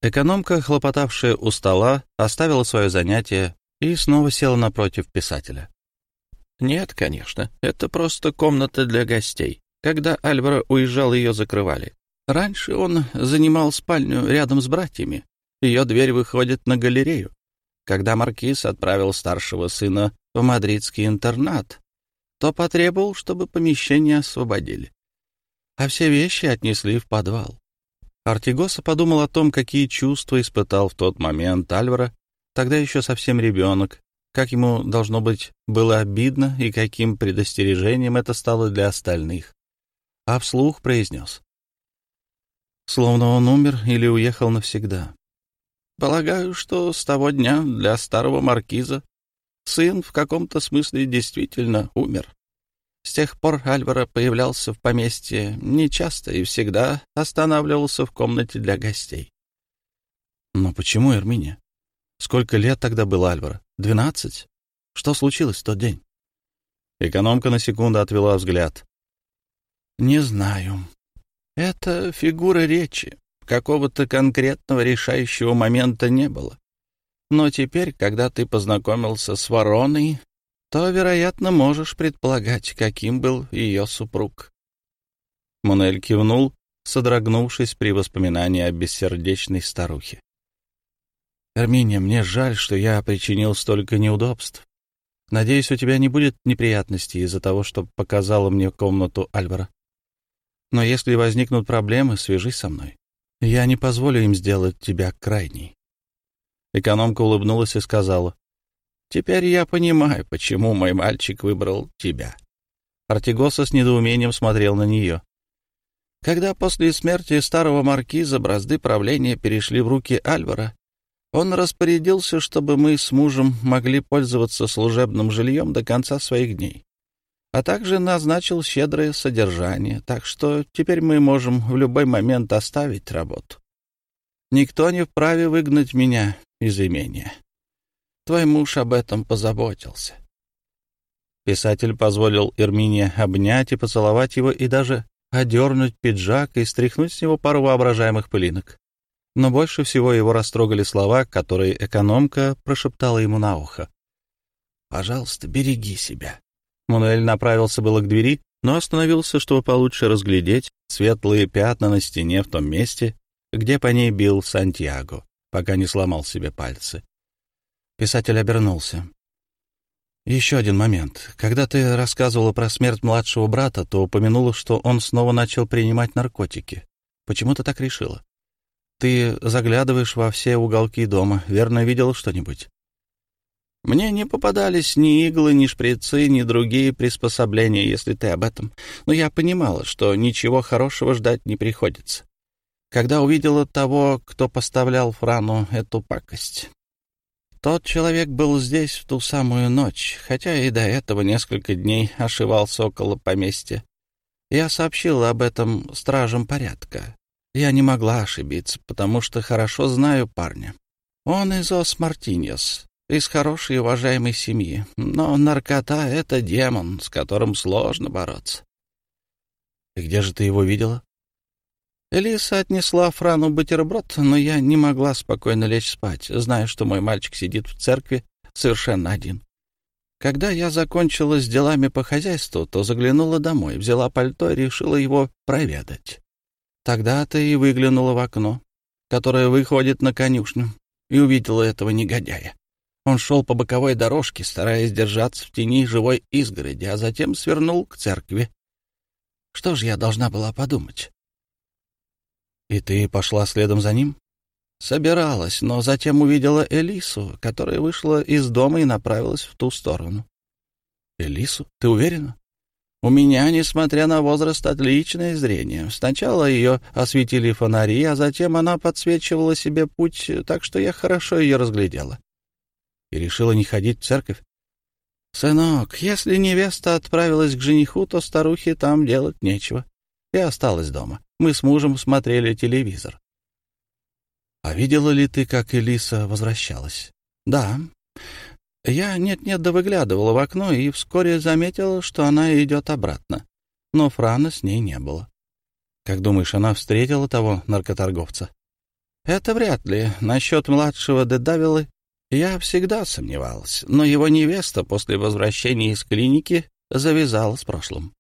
Экономка, хлопотавшая у стола, оставила свое занятие и снова села напротив писателя. — Нет, конечно, это просто комната для гостей. Когда Альваро уезжал, ее закрывали. Раньше он занимал спальню рядом с братьями. Ее дверь выходит на галерею. Когда маркиз отправил старшего сына в мадридский интернат, то потребовал, чтобы помещение освободили. А все вещи отнесли в подвал. Артигоса подумал о том, какие чувства испытал в тот момент Альвара, тогда еще совсем ребенок, как ему, должно быть, было обидно и каким предостережением это стало для остальных а вслух произнес. Словно он умер или уехал навсегда. Полагаю, что с того дня для старого маркиза сын в каком-то смысле действительно умер. С тех пор Альвара появлялся в поместье нечасто и всегда останавливался в комнате для гостей. Но почему Эрминия? Сколько лет тогда было Альвара? Двенадцать? Что случилось в тот день? Экономка на секунду отвела взгляд. «Не знаю. Это фигура речи. Какого-то конкретного решающего момента не было. Но теперь, когда ты познакомился с Вороной, то, вероятно, можешь предполагать, каким был ее супруг». Мунель кивнул, содрогнувшись при воспоминании о бессердечной старухе. «Эрминия, мне жаль, что я причинил столько неудобств. Надеюсь, у тебя не будет неприятностей из-за того, что показала мне комнату Альвара. Но если возникнут проблемы, свяжись со мной. Я не позволю им сделать тебя крайней. Экономка улыбнулась и сказала, «Теперь я понимаю, почему мой мальчик выбрал тебя». Артигоса с недоумением смотрел на нее. Когда после смерти старого маркиза бразды правления перешли в руки Альвара, он распорядился, чтобы мы с мужем могли пользоваться служебным жильем до конца своих дней, а также назначил щедрое содержание, так что теперь мы можем в любой момент оставить работу. Никто не вправе выгнать меня из имения. Твой муж об этом позаботился. Писатель позволил Эрмине обнять и поцеловать его и даже одернуть пиджак и стряхнуть с него пару воображаемых пылинок но больше всего его растрогали слова, которые экономка прошептала ему на ухо. «Пожалуйста, береги себя». Мануэль направился было к двери, но остановился, чтобы получше разглядеть светлые пятна на стене в том месте, где по ней бил Сантьяго, пока не сломал себе пальцы. Писатель обернулся. «Еще один момент. Когда ты рассказывала про смерть младшего брата, то упомянула, что он снова начал принимать наркотики. Почему ты так решила?» Ты заглядываешь во все уголки дома. Верно видел что-нибудь? Мне не попадались ни иглы, ни шприцы, ни другие приспособления, если ты об этом. Но я понимала, что ничего хорошего ждать не приходится. Когда увидела того, кто поставлял Франу эту пакость. Тот человек был здесь в ту самую ночь, хотя и до этого несколько дней ошивался около поместья. Я сообщила об этом стражам порядка. Я не могла ошибиться, потому что хорошо знаю парня. Он из Ос-Мартиньес, из хорошей уважаемой семьи, но наркота — это демон, с которым сложно бороться. — где же ты его видела? Элиса отнесла Франу бутерброд, но я не могла спокойно лечь спать, зная, что мой мальчик сидит в церкви совершенно один. Когда я закончила с делами по хозяйству, то заглянула домой, взяла пальто и решила его проведать. Тогда ты и выглянула в окно, которое выходит на конюшню, и увидела этого негодяя. Он шел по боковой дорожке, стараясь держаться в тени живой изгороди, а затем свернул к церкви. Что же я должна была подумать? И ты пошла следом за ним? Собиралась, но затем увидела Элису, которая вышла из дома и направилась в ту сторону. Элису? Ты уверена? У меня, несмотря на возраст, отличное зрение. Сначала ее осветили фонари, а затем она подсвечивала себе путь, так что я хорошо ее разглядела. И решила не ходить в церковь. «Сынок, если невеста отправилась к жениху, то старухе там делать нечего. И осталась дома. Мы с мужем смотрели телевизор». «А видела ли ты, как Элиса возвращалась?» «Да. Я нет-нет да выглядывала в окно и вскоре заметила, что она идет обратно. Но Франа с ней не было. Как думаешь, она встретила того наркоторговца? Это вряд ли. Насчет младшего Дедавилы я всегда сомневалась, но его невеста после возвращения из клиники завязала с прошлым.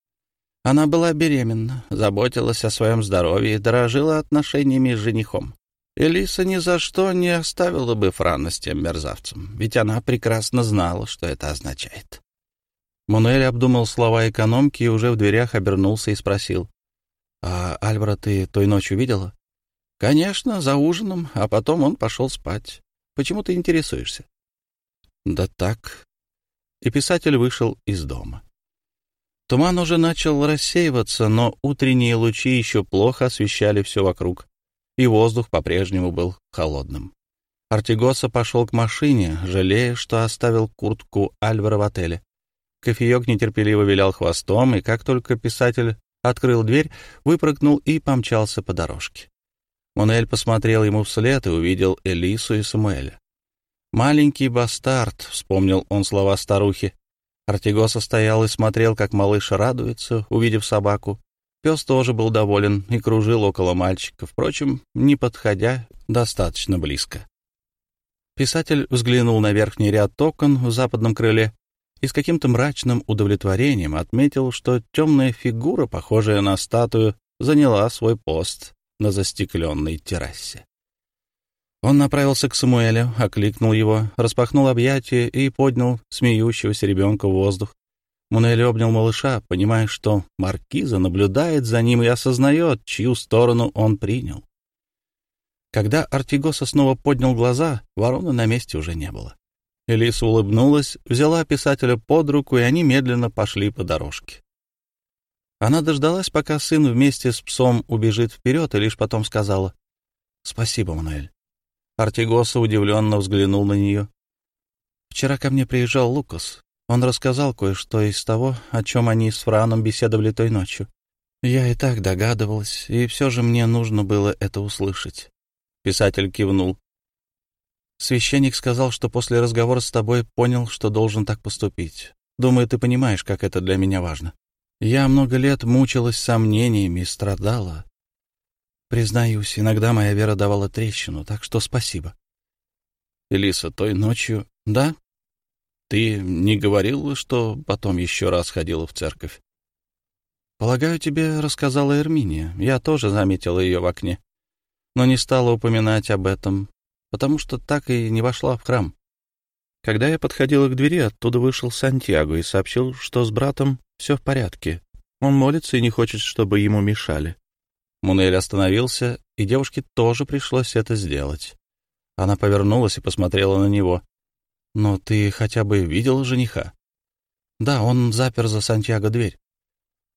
Она была беременна, заботилась о своем здоровье и дорожила отношениями с женихом. Элиса ни за что не оставила бы Франа с тем мерзавцем, ведь она прекрасно знала, что это означает. Мануэль обдумал слова экономки и уже в дверях обернулся и спросил. — А Альвара ты той ночью видела? — Конечно, за ужином, а потом он пошел спать. Почему ты интересуешься? — Да так. И писатель вышел из дома. Туман уже начал рассеиваться, но утренние лучи еще плохо освещали все вокруг и воздух по-прежнему был холодным. Артигоса пошел к машине, жалея, что оставил куртку Альвара в отеле. Кофеек нетерпеливо вилял хвостом, и как только писатель открыл дверь, выпрыгнул и помчался по дорожке. Монель посмотрел ему вслед и увидел Элису и Самуэля. «Маленький бастард», — вспомнил он слова старухи. Артигоса стоял и смотрел, как малыш радуется, увидев собаку. Пес тоже был доволен и кружил около мальчика, впрочем, не подходя достаточно близко. Писатель взглянул на верхний ряд окон в западном крыле и с каким-то мрачным удовлетворением отметил, что темная фигура, похожая на статую, заняла свой пост на застекленной террасе. Он направился к Самуэлю, окликнул его, распахнул объятия и поднял смеющегося ребенка в воздух. Мунель обнял малыша, понимая, что маркиза наблюдает за ним и осознает, чью сторону он принял. Когда Артигоса снова поднял глаза, вороны на месте уже не было. Элиса улыбнулась, взяла писателя под руку, и они медленно пошли по дорожке. Она дождалась, пока сын вместе с псом убежит вперед, и лишь потом сказала «Спасибо, Мануэль». Артигоса удивленно взглянул на нее. «Вчера ко мне приезжал Лукас. Он рассказал кое-что из того, о чем они с Франом беседовали той ночью. Я и так догадывалась, и все же мне нужно было это услышать». Писатель кивнул. «Священник сказал, что после разговора с тобой понял, что должен так поступить. Думаю, ты понимаешь, как это для меня важно. Я много лет мучилась сомнениями и страдала, Признаюсь, иногда моя вера давала трещину, так что спасибо. Элиса, той ночью... Да? Ты не говорила, что потом еще раз ходила в церковь? Полагаю, тебе рассказала Эрминия. Я тоже заметила ее в окне. Но не стала упоминать об этом, потому что так и не вошла в храм. Когда я подходила к двери, оттуда вышел Сантьяго и сообщил, что с братом все в порядке. Он молится и не хочет, чтобы ему мешали. Мунель остановился, и девушке тоже пришлось это сделать. Она повернулась и посмотрела на него. «Но ты хотя бы видел жениха?» «Да, он запер за Сантьяго дверь».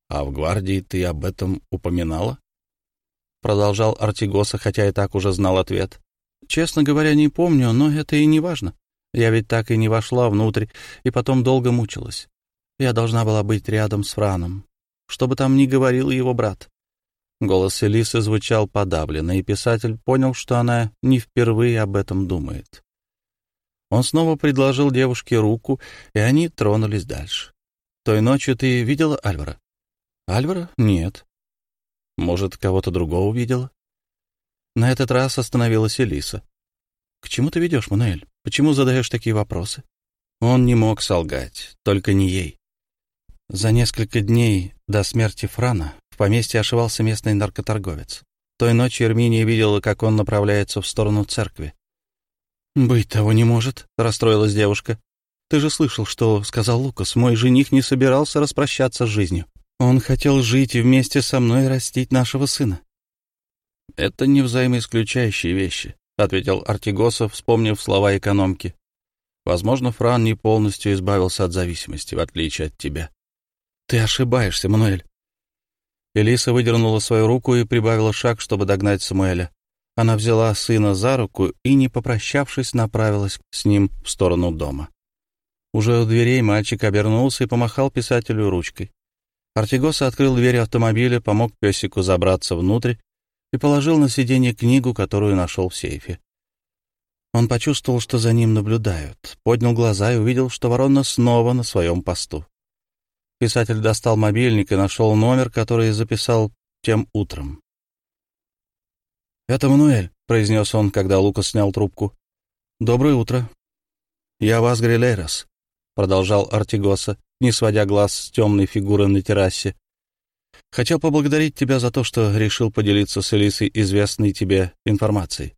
«А в гвардии ты об этом упоминала?» Продолжал Артигоса, хотя и так уже знал ответ. «Честно говоря, не помню, но это и не важно. Я ведь так и не вошла внутрь, и потом долго мучилась. Я должна была быть рядом с Франом, что бы там ни говорил его брат. Голос Элисы звучал подавленно, и писатель понял, что она не впервые об этом думает. Он снова предложил девушке руку, и они тронулись дальше. «Той ночью ты видела Альвара?» «Альвара? Нет». «Может, кого-то другого видела?» На этот раз остановилась Элиса. «К чему ты ведешь, Мануэль? Почему задаешь такие вопросы?» Он не мог солгать, только не ей. За несколько дней до смерти Франа в поместье ошивался местный наркоторговец. Той ночью Эрминия видела, как он направляется в сторону церкви. «Быть того не может», — расстроилась девушка. «Ты же слышал, что сказал Лукас. Мой жених не собирался распрощаться с жизнью. Он хотел жить и вместе со мной растить нашего сына». «Это не взаимоисключающие вещи», — ответил Артигосов, вспомнив слова экономки. «Возможно, Фран не полностью избавился от зависимости, в отличие от тебя». «Ты ошибаешься, Мануэль. Элиса выдернула свою руку и прибавила шаг, чтобы догнать Самуэля. Она взяла сына за руку и, не попрощавшись, направилась с ним в сторону дома. Уже у дверей мальчик обернулся и помахал писателю ручкой. Артигоса открыл дверь автомобиля, помог песику забраться внутрь и положил на сиденье книгу, которую нашел в сейфе. Он почувствовал, что за ним наблюдают, поднял глаза и увидел, что ворона снова на своем посту. Писатель достал мобильник и нашел номер, который записал тем утром. «Это Мануэль», — произнес он, когда Лукас снял трубку. «Доброе утро. Я вас Грилейрос», — продолжал Артигоса, не сводя глаз с темной фигуры на террасе. «Хотел поблагодарить тебя за то, что решил поделиться с Элисой известной тебе информацией.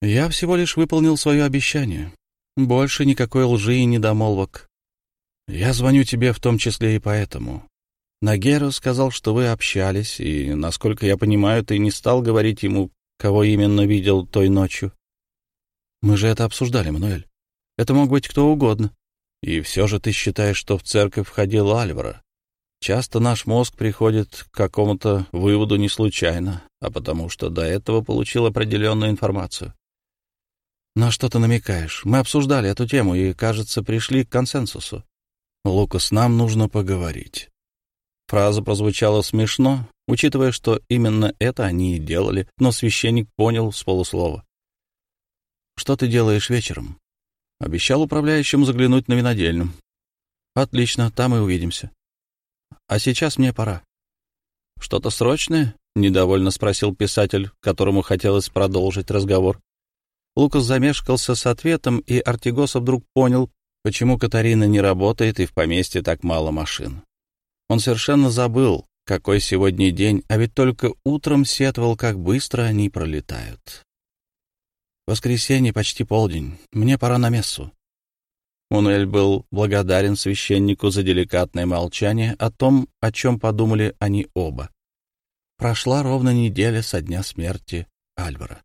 Я всего лишь выполнил свое обещание. Больше никакой лжи и недомолвок. Я звоню тебе в том числе и поэтому. Нагеру сказал, что вы общались, и, насколько я понимаю, ты не стал говорить ему, кого именно видел той ночью. Мы же это обсуждали, Мануэль. Это мог быть кто угодно. И все же ты считаешь, что в церковь входил Альвара. Часто наш мозг приходит к какому-то выводу не случайно, а потому что до этого получил определенную информацию. На что ты намекаешь? Мы обсуждали эту тему и, кажется, пришли к консенсусу. «Лукас, нам нужно поговорить». Фраза прозвучала смешно, учитывая, что именно это они и делали, но священник понял с полуслова. «Что ты делаешь вечером?» Обещал управляющему заглянуть на винодельню. Отлично, там и увидимся. А сейчас мне пора. Что-то срочное? Недовольно спросил писатель, которому хотелось продолжить разговор. Лукас замешкался с ответом, и Артигоса вдруг понял, почему Катарина не работает и в поместье так мало машин. Он совершенно забыл, какой сегодня день, а ведь только утром сетовал, как быстро они пролетают. Воскресенье почти полдень. Мне пора на мессу. Мунель был благодарен священнику за деликатное молчание о том, о чем подумали они оба. Прошла ровно неделя со дня смерти Альвара.